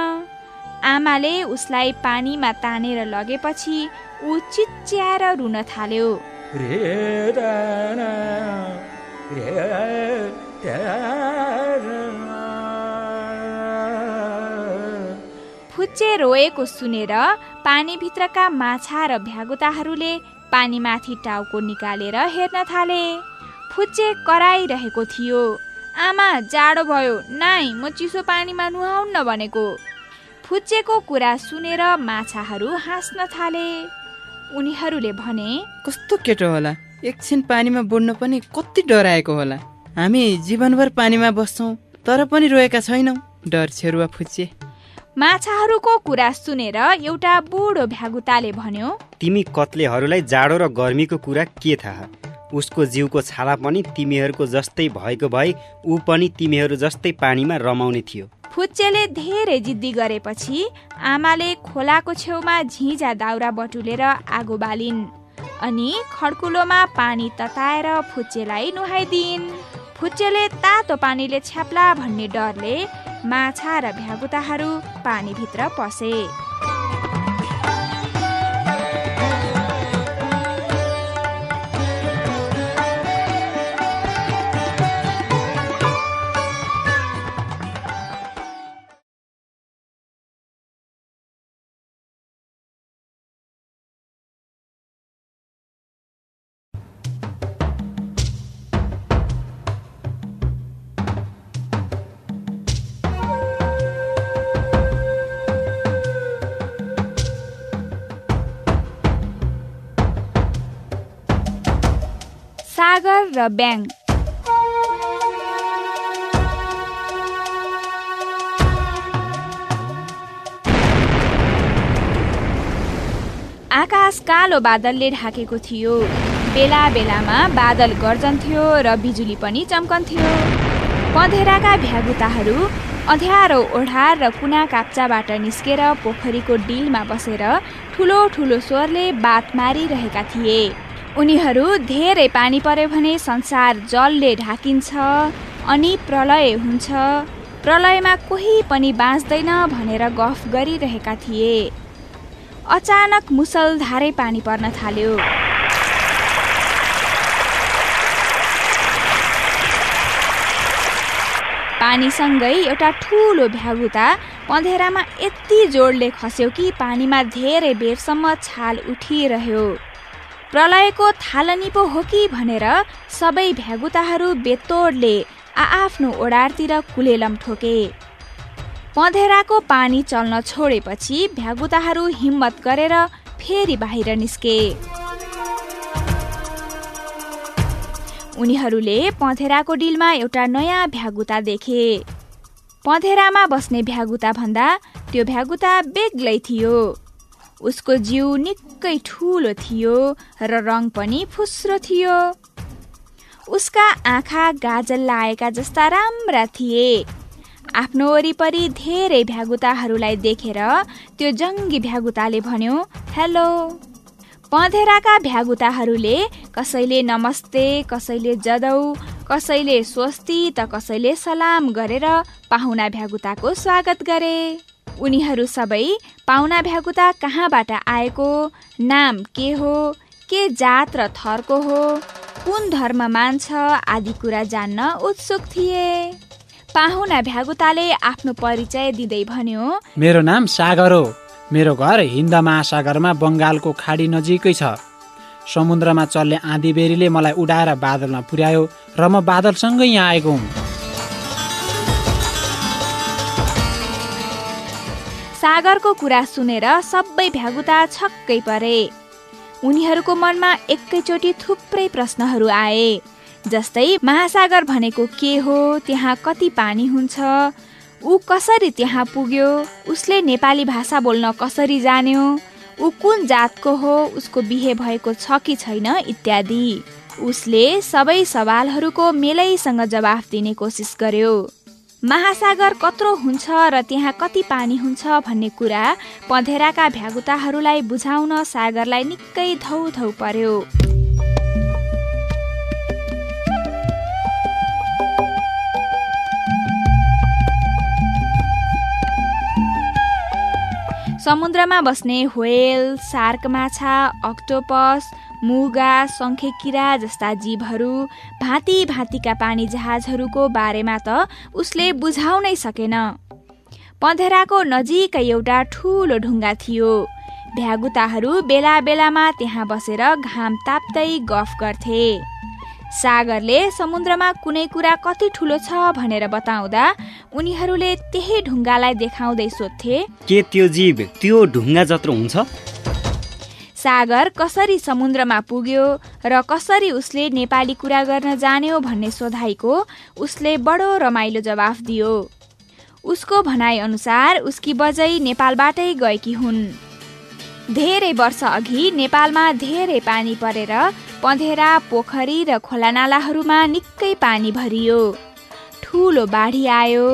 आमाले उसलाई पानीमा तानेर लगेपछि ऊ चिच्याएर रुन थाल्यो। फुच्चे रोएको सुनेर पानीभित्रका माछा र भ्यागुताहरूले पानीमाथि टाउको निकालेर हेर्न थाले। फुच्चे कराइरहेको थियो। आमा जाडो भयो। नाइ म चिसो पानीमा नुहाउन्न भनेको। फुच्चेको कुरा सुनेर माछाहरू हाँस्न थाले। उनीहरूले भने कस्तो केटो होला। एकछिन पानीमा बुड्नु पनि कति डराएको होला। हामी जीवनभर पानीमा बस्छौँ तर पनि रोएका छैनौँ। डर छेरुवा फुच्चे। माछाहरूको कुरा सुनेर एउटा बुढो भ्यागुताले भन्यो तिमी कत्लेहरूलाई जाडो र गर्मीको कुरा के थाहा? उसको जिउको छाला पनि तिमीहरूको जस्तै भएको भए ऊ पनि तिमीहरू जस्तै पानीमा रमाउने थियो। फुच्चेले धेरै जिद्दी गरेपछि आमाले खोलाको छेउमा झिझा दाउरा बटुलेर आगो बालिन् अनि खड्कुलोमा पानी तताएर फुच्चेलाई नुहाइदिन्। फुच्चेले तातो पानीले छ्याप्ला भन्ने डरले माछा र भ्यागुताहरू पानीभित्र पसे। सागर र ब्याङ। आकाश कालो बादलले ढाकेको थियो। बेला बेलामा बादल गर्जन्थ्यो र बिजुली पनि चम्कन्थ्यो पँधेराका भ्यागुताहरू अँध्यारो ओढार र कुना काप्चाबाट निस्केर पोखरीको डिलमा बसेर ठुलो ठुलो स्वरले बात मारिरहेका थिए। उनीहरू धेरै पानी पर्यो भने संसार जलले ढाकिन्छ अनि प्रलय हुन्छ। प्रलयमा कोही पनि बाँच्दैन भनेर गफ गरिरहेका थिए। अचानक मुसलधारे पानी पर्न थाल्यो। पानीसँगै एउटा ठुलो भ्यागुता पँधेरामा यति जोडले खस्यो कि पानीमा धेरै बेरसम्म छाल उठिरह्यो। प्रलयको थालनी पो हो कि भनेर सबै भ्यागुताहरू बेतोडले आआफ्नो ओडारतिर कुलेलम ठोके। पँधेराको पानी चल्न छोडेपछि भ्यागुताहरू हिम्मत गरेर फेरि बाहिर निस्के। उनीहरूले पँधेराको डिलमा एउटा नयाँ भ्यागुता देखे। पँधेरामा बस्ने भ्यागुता भन्दा त्यो भ्यागुता बेग्लै थियो। उसको जिउ निकै ठुलो थियो र रङ पनि फुस्रो थियो। उसका आँखा गाजल लाएका जस्ता राम्रा थिए। आफ्नो वरिपरि धेरै भ्यागुताहरूलाई देखेर त्यो जङ्गी भ्यागुताले भन्यो हेलो। पँधेराका भ्यागुताहरूले कसैले नमस्ते कसैले जदौ कसैले स्वस्ति त कसैले सलाम गरेर पाहुना भ्यागुताको स्वागत गरे। उनीहरू सबै पाहुना भ्यागुता कहाँबाट आएको? नाम के हो? के जात र थरको हो? कुन धर्म मान्छ? आदि कुरा जान्न उत्सुक थिए। पाहुना भ्यागुताले आफ्नो परिचय दिँदै भन्यो मेरो नाम सागर हो। मेरो घर हिन्द महासागरमा बङ्गालको खाडी नजिकै छ। समुद्रमा चल्ने आँधी बेरीले मलाई उडाएर बादलमा पुर्यायो र म बादलसँगै यहाँ आएको हुँ। सागरको कुरा सुनेर सबै भ्यागुता छक्कै परे। उनीहरूको मनमा एकैचोटि थुप्रै प्रश्नहरू आए जस्तै महासागर भनेको के हो त्यहाँ कति पानी हुन्छ ऊ कसरी त्यहाँ पुग्यो उसले नेपाली भाषा बोल्न कसरी जान्यो ऊ कुन जातको हो उसको बिहे भएको छ कि छैन इत्यादि। उसले सबै सवालहरूको मेलैसँग जवाफ दिने कोसिस गर्यो। महासागर कत्रो हुन्छ र त्यहाँ कति पानी हुन्छ भन्ने कुरा पँधेराका भ्यागुताहरूलाई बुझाउन सागरलाई निकै धौ पर्यो। समुद्रमा बस्ने व्हेल सार्क माछा अक्टोपस मुगा शङ्खेकिरा जस्ता जीवहरू भाँति भाँतिका पानी जहाजहरूको बारेमा त उसले बुझाउनै सकेन। पँधेराको नजिकै एउटा ठुलो ढुङ्गा थियो। भ्यागुताहरू बेला बेलामा त्यहाँ बसेर घाम ताप्दै गफ गर्थे। सागरले समुद्रमा कुनै कुरा कति ठुलो छ भनेर बताउँदा उनीहरूले त्यही ढुङ्गालाई देखाउँदै सोध्थे के त्यो जीव त्यो ढुङ्गा जत्रो हुन्छ? सागर कसरी समुद्रमा पुग्यो र कसरी उसले नेपाली कुरा गर्न जान्यो भन्ने सोधाइको उसले बडो रमाइलो जवाफ दियो। उसको भनाइ अनुसार उसकी बजै नेपालबाटै गएकी हुन्। धेरै वर्ष अघि नेपालमा धेरै पानी परेर पँधेरा पोखरी र खोलानालाहरूमा निकै पानी भरियो। ठुलो बाढी आयो।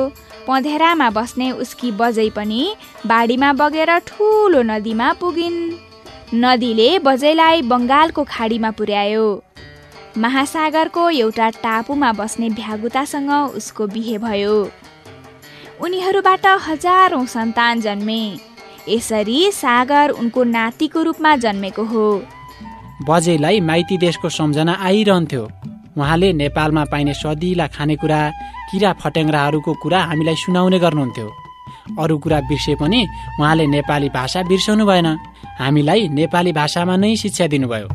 पँधेरामा बस्ने उसकी बजै पनि बाढीमा बगेर ठुलो नदीमा पुगिन्। नदीले बजैलाई बङ्गालको खाडीमा पुर्यायो। महासागरको एउटा टापुमा बस्ने भ्यागुतासँग उसको बिहे भयो। उनीहरूबाट हजारौँ सन्तान जन्मे। यसरी सागर उनको नातिको रूपमा जन्मेको हो। बजेलाई माइती देशको सम्झना आइरहन्थ्यो। उहाँले नेपालमा पाइने सदिला खानेकुरा किरा फट्याङ्ग्राहरूको कुरा हामीलाई सुनाउने गर्नुहुन्थ्यो। अरू कुरा बिर्से पनि उहाँले नेपाली भाषा बिर्साउनु भएन। हामीलाई नेपाली भाषामा नै शिक्षा दिनुभयो।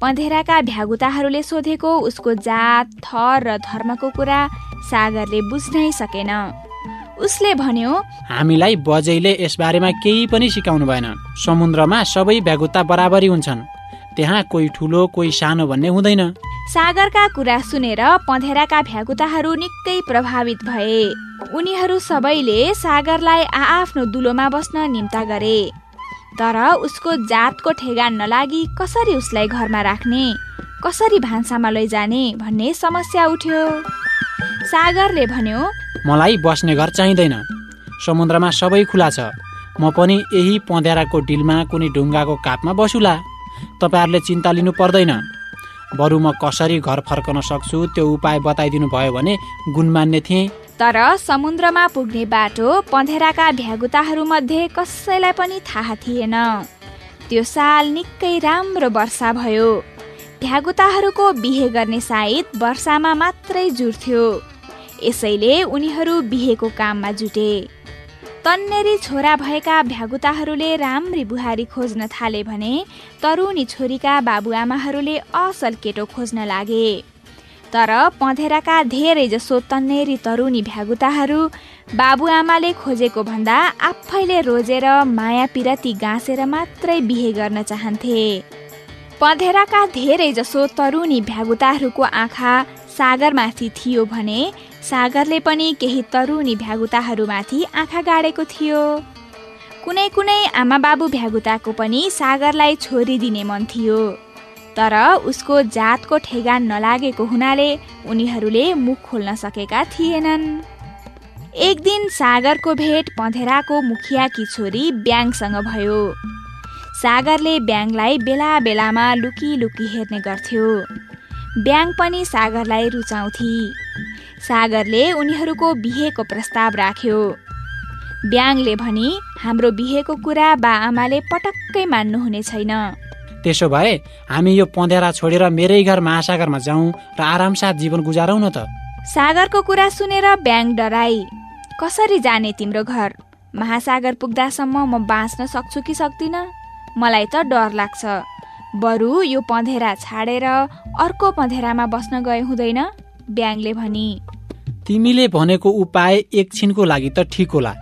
पँधेराका भ्यागुताहरूले सोधेको उसको जात थर र धर्मको कुरा सागरले बुझ्नै सकेन। उसले भन्यो हामीलाई बजैले यसबारेमा केही पनि सिकाउनु भएन। समुद्रमा सबै भ्यागुता बराबरी हुन्छन्। त्यहाँ कोही ठुलो कोही सानो भन्ने हुँदैन। सागरका कुरा सुनेर पँधेराका भ्यागुताहरू निकै प्रभावित भए। उनीहरू सबैले सागरलाई आआफ्नो दुलोमा बस्न निम्ता गरे। तर उसको जातको ठेगान नलागी कसरी उसलाई घरमा राख्ने कसरी भान्सामा लैजाने भन्ने समस्या उठ्यो। सागरले भन्यो मलाई बस्ने घर चाहिँदैन। समुद्रमा सबै खुला छ। म पनि यही पँध्याराको डिलमा कुनै ढुङ्गाको कापमा बसुला। तपाईँहरूले चिन्ता लिनु पर्दैन। बरु म कसरी घर फर्कन सक्छु त्यो उपाय बताइदिनु भयो भने गुण मान्ने थिएँ। तर समुद्रमा पुग्ने बाटो पँधेराका भ्यागुताहरूमध्ये कसैलाई पनि थाहा थिएन। त्यो साल निकै राम्रो वर्षा भयो। भ्यागुताहरूको बिहे गर्ने साइत वर्षामा मात्रै जुर्थ्यो। यसैले उनीहरू बिहेको काममा जुटे। तन्नेरी छोरा भएका भ्यागुताहरूले राम्री बुहारी खोज्न थाले भने तरुणी छोरीका बाबुआमाहरूले असल केटो खोज्न लागे। तर पँधेराका धेरैजसो तन्नेरी तरुणी भ्यागुताहरू बाबुआमाले खोजेको भन्दा आफैले रोजेर माया पिरती गाँसेर मात्रै बिहे गर्न चाहन्थे। पँधेराका धेरैजसो तरुणी भ्यागुताहरूको आँखा सागरमाथि थियो भने सागरले पनि केही तरुणी भ्यागुताहरूमाथि आँखा गाडेको थियो। कुनै कुनै आमा बाबु भ्यागुताको पनि सागरलाई छोरी दिने मन थियो। तर उसको जातको ठेगान नलागेको हुनाले उनीहरूले मुख खोल्न सकेका थिएनन्। एक दिन सागरको भेट पँधेराको मुखियाकी छोरी ब्याङसँग भयो। सागरले ब्याङलाई बेला बेलामा लुकी लुकी हेर्ने गर्थ्यो। ब्याङ पनि सागरलाई रुचाउँथे। सागरले उनीहरूको बिहेको प्रस्ताव राख्यो। ब्याङले भनी हाम्रो बिहेको कुरा बा आमाले पटक्कै मान्नुहुने छैन। त्यसो भए हामी यो पँधेरा छोडेर मेरै घर महासागरमा जाउँ र आरामसाथ जीवन गुजारौँ न त। सागरको कुरा सुनेर ब्याङ डराई। कसरी जाने तिम्रो घर? महासागर पुग्दासम्म म बाँच्न सक्छु कि सक्दिनँ? मलाई त डर लाग्छ। बरु यो पँधेरा छाडेर अर्को पँधेरामा बस्न गए हुँदैन? ब्याङले भनी तिमीले भनेको उपाय एकछिनको लागि त ठिक होला।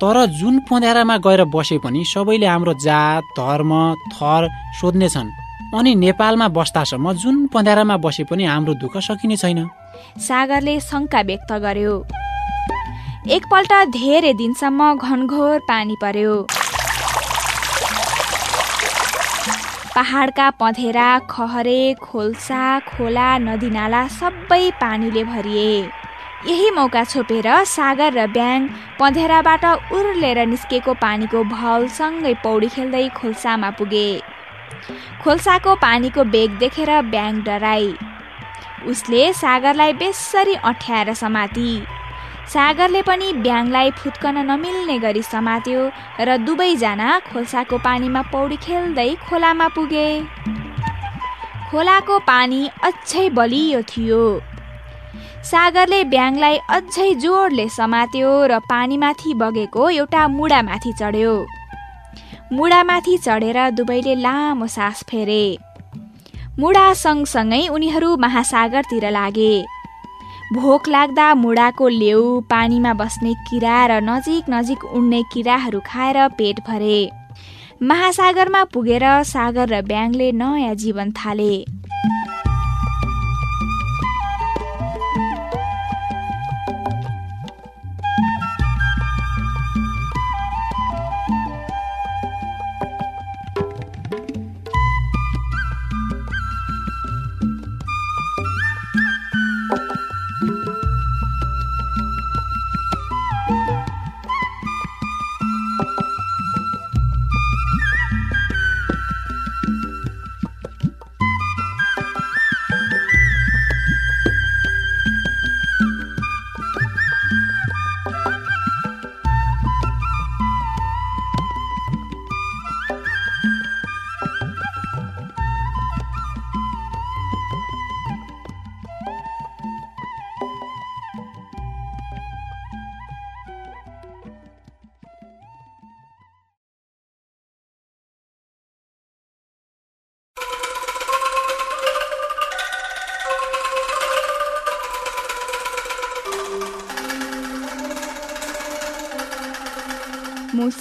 तर जुन पँध्यारामा गएर बसे पनि सबैले हाम्रो जात धर्म थर सोध्नेछन् अनि नेपालमा बस्दासम्म जुन पँध्यारामा बसे पनि हाम्रो दुःख सकिने छैन। सागरले शङ्का व्यक्त गर्यो। एकपल्ट धेरै दिनसम्म घनघोर पानी पर्यो। पहाडका पँधेरा खहरे खोल्सा खोला नदीनाला सबै पानीले भरिए। यही मौका छोपेर सागर र ब्याङ पँधेराबाट उर्लेर निस्केको पानीको भलसँगै पौडी खेल्दै खोल्सामा पुगे। खोल्साको पानीको बेग देखेर ब्याङ डराई उसले सागरलाई बेसरी अठ्याएर समाती। सागरले पनि ब्याङलाई फुत्कन नमिल्ने गरी समात्यो र दुवैजना खोल्साको पानीमा पौडी खेल्दै खोलामा पुगे। खोलाको पानी अझै बलियो थियो। सागरले ब्याङलाई अझै जोडले समात्यो र पानीमाथि बगेको एउटा मुढामाथि चढ्यो। मुढामाथि चढेर दुवैले लामो सास फेरे। मुढा सँगसँगै उनीहरू महासागरतिर लागे। भोक लाग्दा मुढाको लेउ पानीमा बस्ने किरा र नजिक नजिक उड्ने किराहरू खाएर पेट भरे। महासागरमा पुगेर सागर र ब्याङले नयाँ जीवन थाले।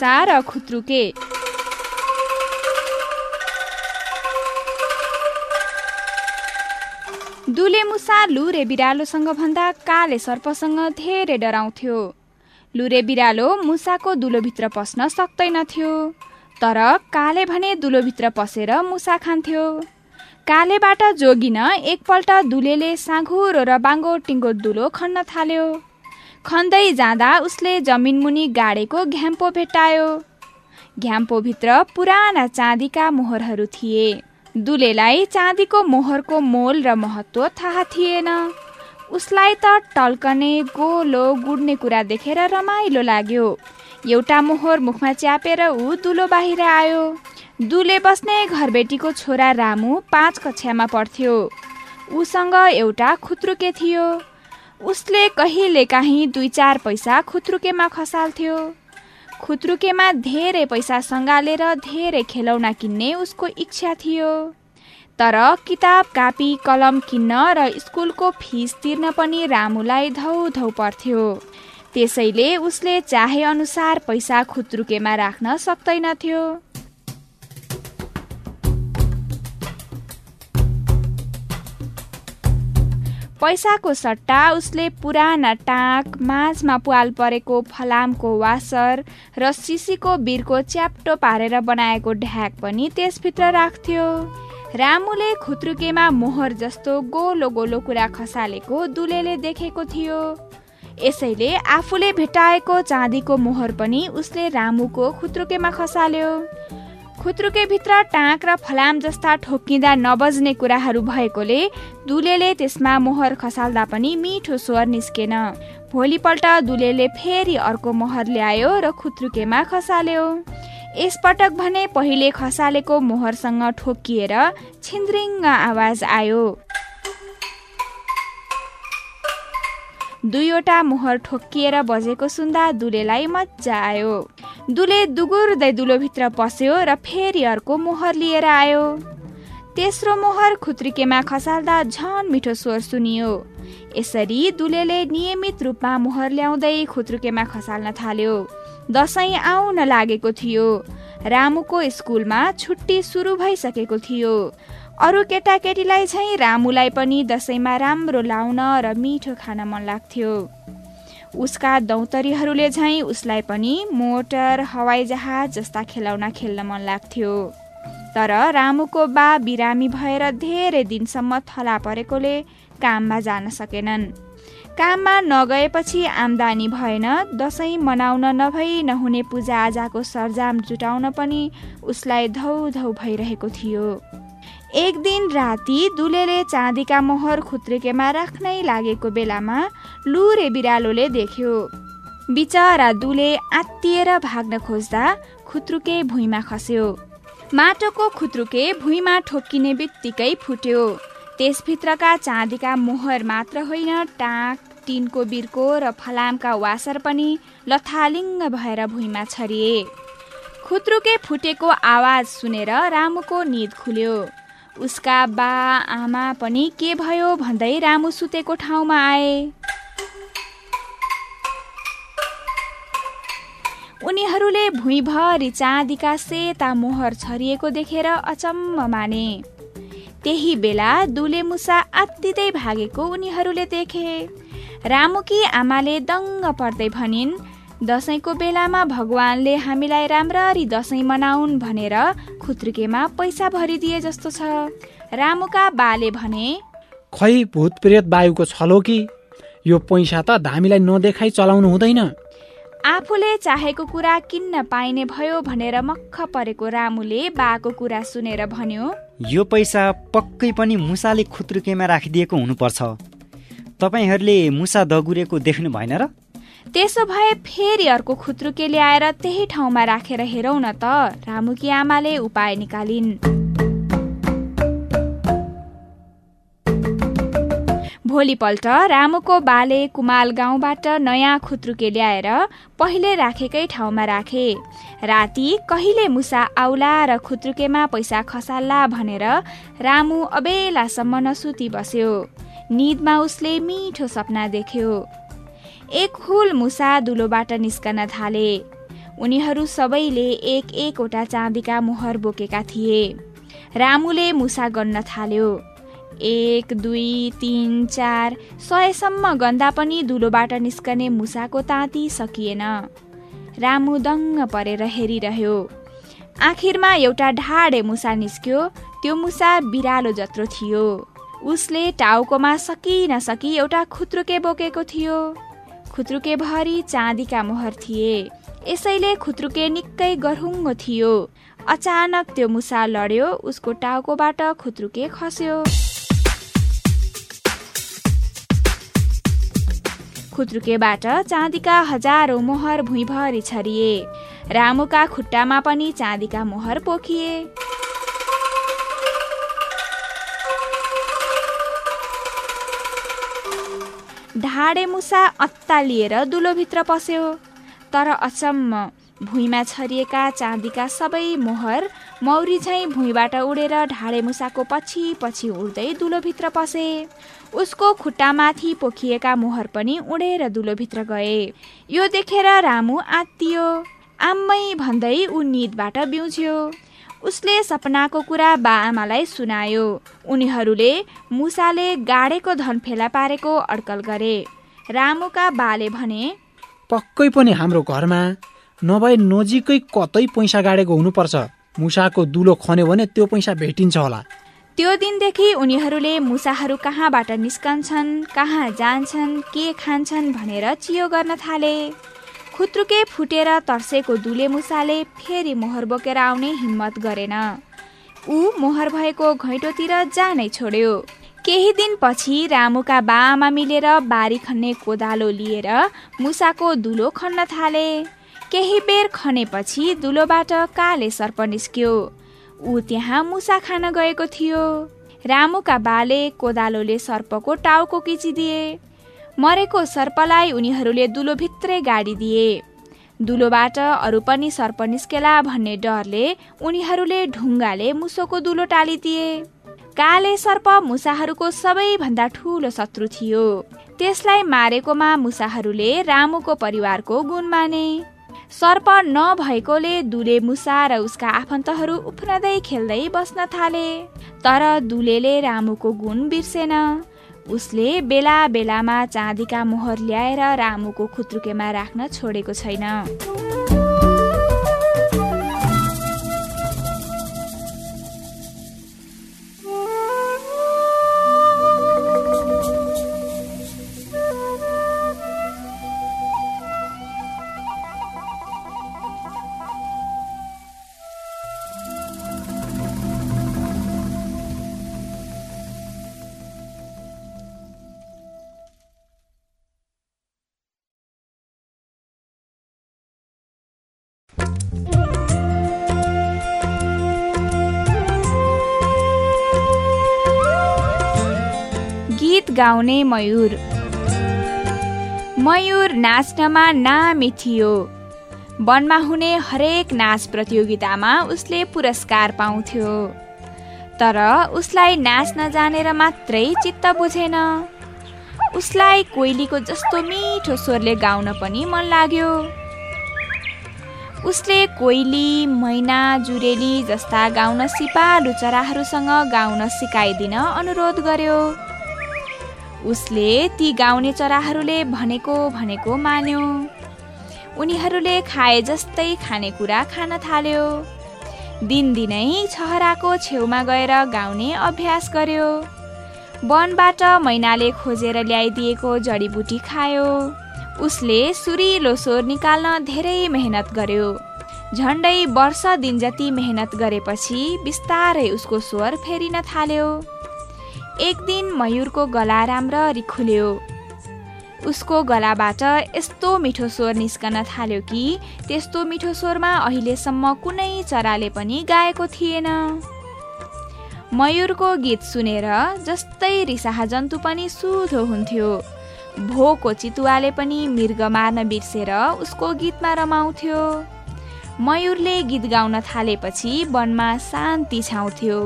काँसा र खुत्रुके। दुले मुसा लुरे बिरालोसँग भन्दा काले सर्पसँग धेरै डराउँथ्यो। लुरे बिरालो मुसाको दुलोभित्र पस्न सक्दैनथ्यो तर काले भने दुलोभित्र पसेर मुसा खान्थ्यो। कालेबाट जोगिन एकपल्ट दुलेले साँघुरो र बाङ्गो टिङ्गो दुलो खन्न थाल्यो। खन्दै जाँदा उसले जमिनमुनि गाडेको घ्याम्पो भेट्टायो। घ्याम्पोभित्र पुराना चाँदीका मोहरहरू थिए। दुलेलाई चाँदीको मोहरको मोल र महत्व थाहा थिएन। उसलाई त टल्कने गोलो गुड्ने कुरा देखेर रमाइलो लाग्यो। एउटा मोहर मुखमा च्यापेर ऊ दुलो बाहिर आयो। दुले बस्ने घरबेटीको छोरा रामु पाँच कक्षामा पढ्थ्यो। उसँग एउटा खुत्रुके थियो। उसले कहिलेकाहीँ दुई चार पैसा खुत्रुकेमा खसाल्थ्यो। खुत्रुकेमा धेरै पैसा सङ्घालेर धेरै खेलौना किन्ने उसको इच्छा थियो। तर किताब कापी कलम किन्न र स्कुलको फिस तिर्न पनि रामुलाई धौ धौ पर्थ्यो। त्यसैले उसले चाहे अनुसार पैसा खुत्रुकेमा राख्न सक्दैनथ्यो पैसाको सट्टा उसले पुराना टाँक माझमा पुवाल परेको फलामको वासर र सिसीको बिरको च्याप्टो पारेर बनाएको ढ्याक पनि त्यसभित्र राख्थ्यो। रामुले खुत्रुकेमा मोहर जस्तो गोलो गोलो कुरा खसालेको दुलेले देखेको थियो। यसैले आफूले भेटाएको चाँदीको मोहर पनि उसले रामुको खुत्रुकेमा खसाल्यो। खुत्रुकेभित्र टाँक र फलाम जस्ता ठोक्किँदा नबज्ने कुराहरू भएकोले दुलेले त्यसमा मोहर खसाल्दा पनि मिठो स्वर निस्केन। भोलिपल्ट दुलेले फेरि अर्को मोहर ल्यायो र खुत्रुकेमा खसाल्यो। यसपटक भने पहिले खसालेको मोहरसँग ठोक्किएर छिन्द्रिङ्ग आवाज आयो। दुईवटा मोहर ठोक्किएर बजेको सुन्दा दुलेलाई मजा आयो। दुले दुगुर्दै दुलोभित्र पस्यो र फेरि अर्को मोहर लिएर आयो। तेस्रो मोहर खुत्रिकेमा खसाल्दा झन मिठो स्वर सुनियो। यसरी दुलेले नियमित रूपमा मोहर ल्याउँदै खुत्रुकेमा खसाल्न थाल्यो। दसैँ आउन लागेको थियो। रामुको स्कुलमा छुट्टी सुरु भइसकेको थियो। अरू केटाकेटीलाई चाहिँ रामुलाई पनि दसैँमा राम्रो लाउन र मिठो खान मन लाग्थ्यो। उसका दौतरीहरूले झैँ उसलाई पनि मोटर हवाईजहाज जस्ता खेलाउन खेल्न मन लाग्थ्यो। तर रामुको बा बिरामी भएर धेरै दिनसम्म थला परेकोले काममा जान सकेनन्। काममा नगएपछि आम्दानी भएन दसैँ मनाउन नभई नहुने पूजाआजाको सरजाम जुटाउन पनि उसलाई धौ धौ भइरहेको थियो। एक दिन राति दुलेले चाँदीका मोहर खुत्रेकेमा राख्नै लागेको बेलामा लुरे बिरालोले देख्यो। बिचरा दुले आत्तिएर भाग्न खोज्दा खुत्रुके भुइँमा खस्यो। माटोको खुत्रुके भुइँमा ठोक्किने बित्तिकै फुट्यो। त्यसभित्रका चाँदीका मोहर मात्र होइन टाँक टिनको बिर्को र फलामका वासर पनि लथालिङ्ग भएर भुइँमा छरिए। खुत्रुके फुटेको आवाज सुनेर रामुको निद खुल्यो। उसका बा आमा पनि के भयो भन्दै रामु सुतेको ठाउँमा आए। उनीहरूले भुइँभरि चाँदीका सेता मोहर छरिएको देखेर अचम्म माने। त्यही बेला दुले मुसा आत्तिँदै भागेको उनीहरूले देखे। रामुकी आमाले दङ्ग पर्दै भनिन् दसैँको बेलामा भगवानले हामीलाई राम्ररी दसैँ मनाउन् भनेर खुत्रुकेमा पैसा भरिदिए जस्तो छ। रामुका बाले भने खै भूत प्रेत वायुको छलो कि? यो पैसा त धामीलाई नदेखाइ चलाउनु हुँदैन। आफूले चाहेको कुरा किन्न पाइने भयो भनेर मक्ख परेको रामुले बाको कुरा सुनेर भन्यो यो पैसा पक्कै पनि मुसाले खुत्रुकेमा राखिदिएको हुनुपर्छ। तपाईँहरूले मुसा दगुरेको देख्नु भएन र? त्यसो भए फेरि अर्को खुत्रुके ल्याएर त्यही ठाउँमा राखेर हेरौ न त। रामुकी आमाले उपाय निकालिन्। भोलिपल्ट रामुको बाले कुमाल गाउँबाट नयाँ खुत्रुके ल्याएर पहिले राखेकै ठाउँमा राखे। राति कहिले मुसा आउला र खुत्रुकेमा पैसा खसाल्ला भनेर रामु अबेलासम्म नसुती बस्यो। निदमा उसले मिठो सपना देख्यो। एक हुल मुसा दुलोबाट निस्कन थाले। उनीहरू सबैले एक एकवटा चाँदीका मोहर बोकेका थिए। रामुले मुसा गन्न थाल्यो। एक दुई तिन चार सयसम्म गन्दा पनि दुलोबाट निस्कने मुसाको ताती सकिएन। रामु दङ्ग परेर हेरिरह्यो। आखिरमा एउटा ढाडे मुसा निस्क्यो। त्यो मुसा बिरालो जत्रो थियो। उसले टाउकोमा सकि नसकी एउटा खुत्रुके बोकेको थियो। खुत्रुके भरि चाँदीका मोहर थिए। यसैले खुत्रुके निकै गरहुङ्गो थियो। अचानक त्यो मुसा लड्यो उसको टाउकोबाट खुत्रुके खस्यो। खुत्रुकेबाट चाँदीका हजारौँ मोहर भुइँभरि छरिए। रामुका खुट्टामा पनि चाँदीका मोहर पोखिए। ढाडे मुसा अत्तालिएर दुलोभित्र पस्यो। तर अचम्म भुइँमा छरिएका चाँदीका सबै मोहर मौरी झैँ भुइँबाट उडेर ढाडे मुसाको पछि पछि उड्दै दुलोभित्र पसे। उसको खुट्टामाथि पोखिएका मोहर पनि उडेर दुलोभित्र गए। यो देखेर रामु आत्तियो। आम्मै भन्दै ऊ निदबाट बिउज्यो। उसले सपनाको कुरा बा आमालाई सुनायो। उनीहरूले मुसाले गाडेको धन फेला पारेको अड्कल गरे। रामुका बाले भने पक्कै पनि हाम्रो घरमा नभए नजिकै कतै पैसा गाडेको हुनुपर्छ। मुसाको दुलो खन्यो भने त्यो पैसा भेटिन्छ होला। त्यो दिनदेखि उनीहरूले मुसाहरू कहाँबाट निस्कन्छन् कहाँ जान्छन् के खान्छन् भनेर चियो गर्न थाले। खुत्रुके फुटेर तर्सेको दुले मुसाले फेरि मोहर बोकेर आउने हिम्मत गरेन। ऊ मोहर भएको घैँटोतिर जानै छोड्यो। केही दिनपछि रामुका बाआमा मिलेर बारी खन्ने कोदालो लिएर मुसाको दुलो खन्न थाले। केही बेर खनेपछि दुलोबाट काले सर्प निस्क्यो। ऊ त्यहाँ मुसा खान गएको थियो। रामुका बाले कोदालोले सर्पको टाउको किचिदिए। मरेको सर्पलाई उनीहरूले दुलोभित्रै गाडिदिए दुलोबाट अरू पनि सर्प निस्केला भन्ने डरले उनीहरूले ढुङ्गाले मुसोको दुलो टालिदिए। काले सर्प मुसाहरूको सबैभन्दा ठुलो शत्रु थियो। त्यसलाई मारेकोमा मुसाहरूले रामुको परिवारको गुण माने। सर्प नभएकोले दुले मुसा र उसका आफन्तहरू उफ्रदै खेल्दै बस्न थाले तर दुलेले रामुको गुण बिर्सेन। उसले बेला बेलामा चाँदीका मोहर ल्याएर रामुको खुत्रुकेमा राख्न छोडेको छैन। गाउने मयूर। मयूर नाच्नमा नामी थियो। वनमा हुने हरेक नाच प्रतियोगितामा उसले पुरस्कार पाउँथ्यो। तर उसलाई नाच्न जानेर मात्रै चित्त बुझेन। उसलाई कोइलीको जस्तो मिठो स्वरले गाउन पनि मन लाग्यो। उसले कोइली मैना जुरेली जस्ता गाउन सिपालु चराहरूसँग गाउन सिकाइदिन अनुरोध गर्यो। उसले ती गाउने चराहरूले भनेको भनेको मान्यो। उनीहरूले खाए जस्तै खानेकुरा खान थाल्यो। दिनदिनै छहराको छेउमा गएर गाउने अभ्यास गर्यो। वनबाट मैनाले खोजेर ल्याइदिएको जडीबुटी खायो। उसले सुरिलो स्वर निकाल्न धेरै मेहनत गर्यो। झन्डै वर्ष दिन जति मेहनत गरेपछि बिस्तारै उसको स्वर फेरिन थाल्यो। एक दिन मयूरको गला राम्ररी खुल्यो। उसको गलाबाट यस्तो मिठो स्वर निस्कन थाल्यो कि त्यस्तो मिठो स्वरमा अहिलेसम्म कुनै चराले पनि गाएको थिएन। मयूरको गीत सुनेर जस्तै रिसाहा जन्तु पनि सुधो हुन्थ्यो। भोको चितुवाले पनि मृग मार्न बिर्सेर उसको गीतमा रमाउँथ्यो। मयूरले गीत गाउन थालेपछि वनमा शान्ति छाउँथ्यो।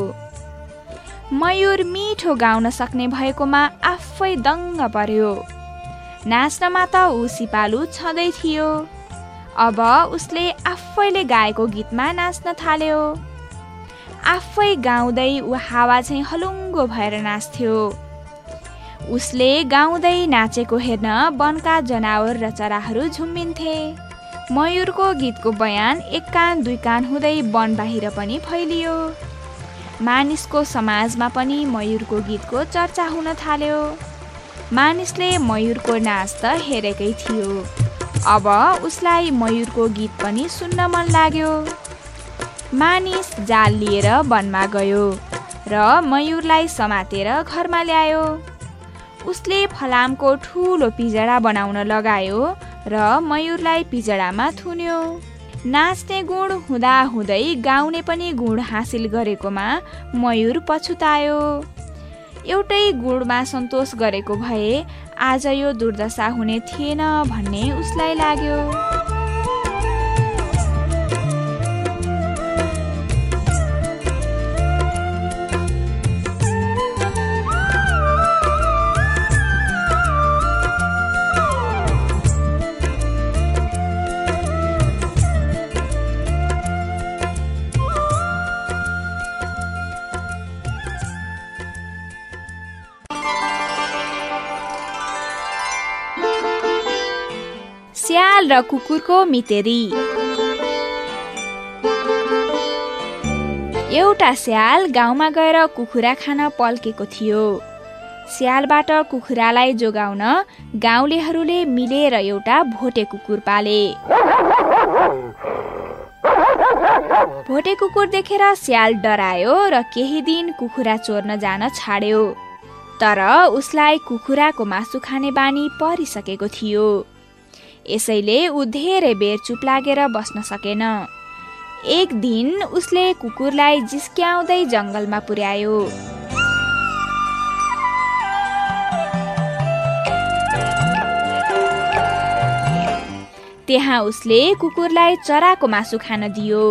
मयूर मिठो गाउन सक्ने भएकोमा आफै दङ्ग पर्यो। नाच्नमा त ऊ सिपालु छँदै थियो। अब उसले आफैले गाएको गीतमा नाच्न थाल्यो। आफै गाउँदै ऊ हावा चाहिँ हलुङ्गो भएर नाच्थ्यो। उसले गाउँदै नाचेको हेर्न वनका जनावर र चराहरू झुम्बिन्थे। मयुरको गीतको बयान एक कान दुई कान हुँदै वन बाहिर पनि फैलियो। मानिसको समाजमा पनि मयुरको गीतको चर्चा हुन थाल्यो। मानिसले मयुरको नाच त हेरेकै थियो। अब उसलाई मयुरको गीत पनि सुन्न मन लाग्यो। मानिस जाल लिएर वनमा गयो र मयुरलाई समातेर घरमा ल्यायो। उसले फलामको ठुलो पिजडा बनाउन लगायो र मयुरलाई पिजडामा थुन्यो। नाच्ने गुण हुँदा हुँदै गाउने पनि गुण हासिल गरेकोमा मयुर पछुतायो। एउटै गुणमा सन्तोष गरेको भए आज यो दुर्दशा हुने थिएन भन्ने उसलाई लाग्यो। र कुकुरको मितेरी। एउटा स्याल गाउँमा गएर कुखुरा खान पल्केको थियो। स्यालबाट कुखुरालाई जोगाउन गाउँलेहरूले मिलेर एउटा भोटे कुकुर पाले। भोटे कुकुर देखेर स्याल डरायो र केही दिन कुखुरा चोर्न जान छाड्यो। तर उसलाई कुखुराको मासु खाने बानी परिसकेको थियो। यसैले ऊ धेरै बेर चुप लागेर बस्न सकेन। एक दिन उसले कुकुरलाई जिस्क्याउँदै जङ्गलमा पुर्यायो। त्यहाँ उसले कुकुरलाई चराको मासु खान दियो।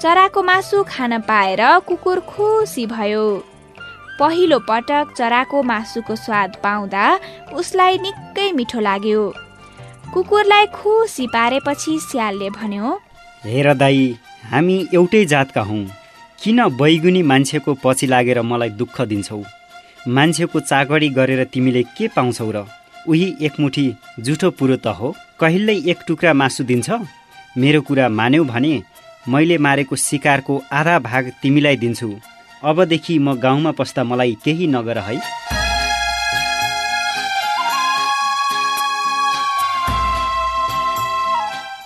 चराको मासु खान पाएर कुकुर खुसी भयो। पहिलो पटक चराको मासुको स्वाद पाउँदा उसलाई निकै मिठो लाग्यो। कुकुरलाई खुसी पारेपछि स्यालले भन्यो हेर दाई हामी एउटै जातका हौँ। किन बैगुनी मान्छेको पछि लागेर मलाई दुःख दिन्छौ? मान्छेको चाकडी गरेर तिमीले के पाउँछौ र? उही एकमुठी जुठो पुरो त हो। कहिल्यै एक टुक्रा मासु दिन्छ? मेरो कुरा मान्यौ भने मैले मारेको शिकारको आधा भाग तिमीलाई दिन्छु। अबदेखि म गाउँमा पस्दा मलाई केही नगर है।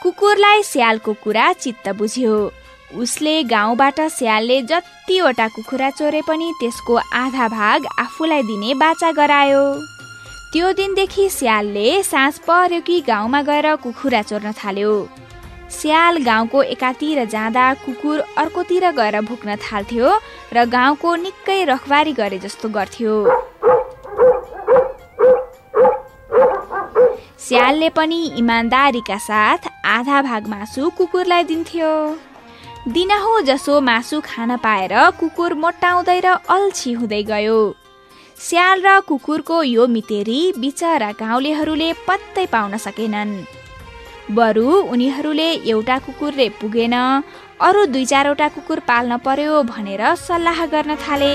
कुकुरलाई स्यालको कुरा चित्त बुझ्यो। उसले गाउँबाट स्यालले जतिवटा कुखुरा चोरे पनि त्यसको आधा भाग आफूलाई दिने बाचा गरायो। त्यो दिनदेखि स्यालले साँझ पर्यो कि गाउँमा गएर कुखुरा चोर्न थाल्यो। स्याल गाउँको एकातिर जाँदा कुकुर अर्कोतिर गएर भुक्न थाल्थ्यो र गाउँको निकै रखबारी गरे जस्तो गर्थ्यो। स्यालले पनि इमान्दारीका साथ आधा भाग मासु कुकुरलाई दिन्थ्यो। दिनहो जसो मासु खान पाएर कुकुर मोटाउँदै र अल्छी हुँदै गयो। स्याल र कुकुरको यो मितेरी बिचरा गाउँलेहरूले पत्तै पाउन सकेनन्। बरु उनीहरूले एउटा कुकुरले पुगेन अरू दुई चारवटा कुकुर पाल्न पर्यो भनेर सल्लाह गर्न थाले।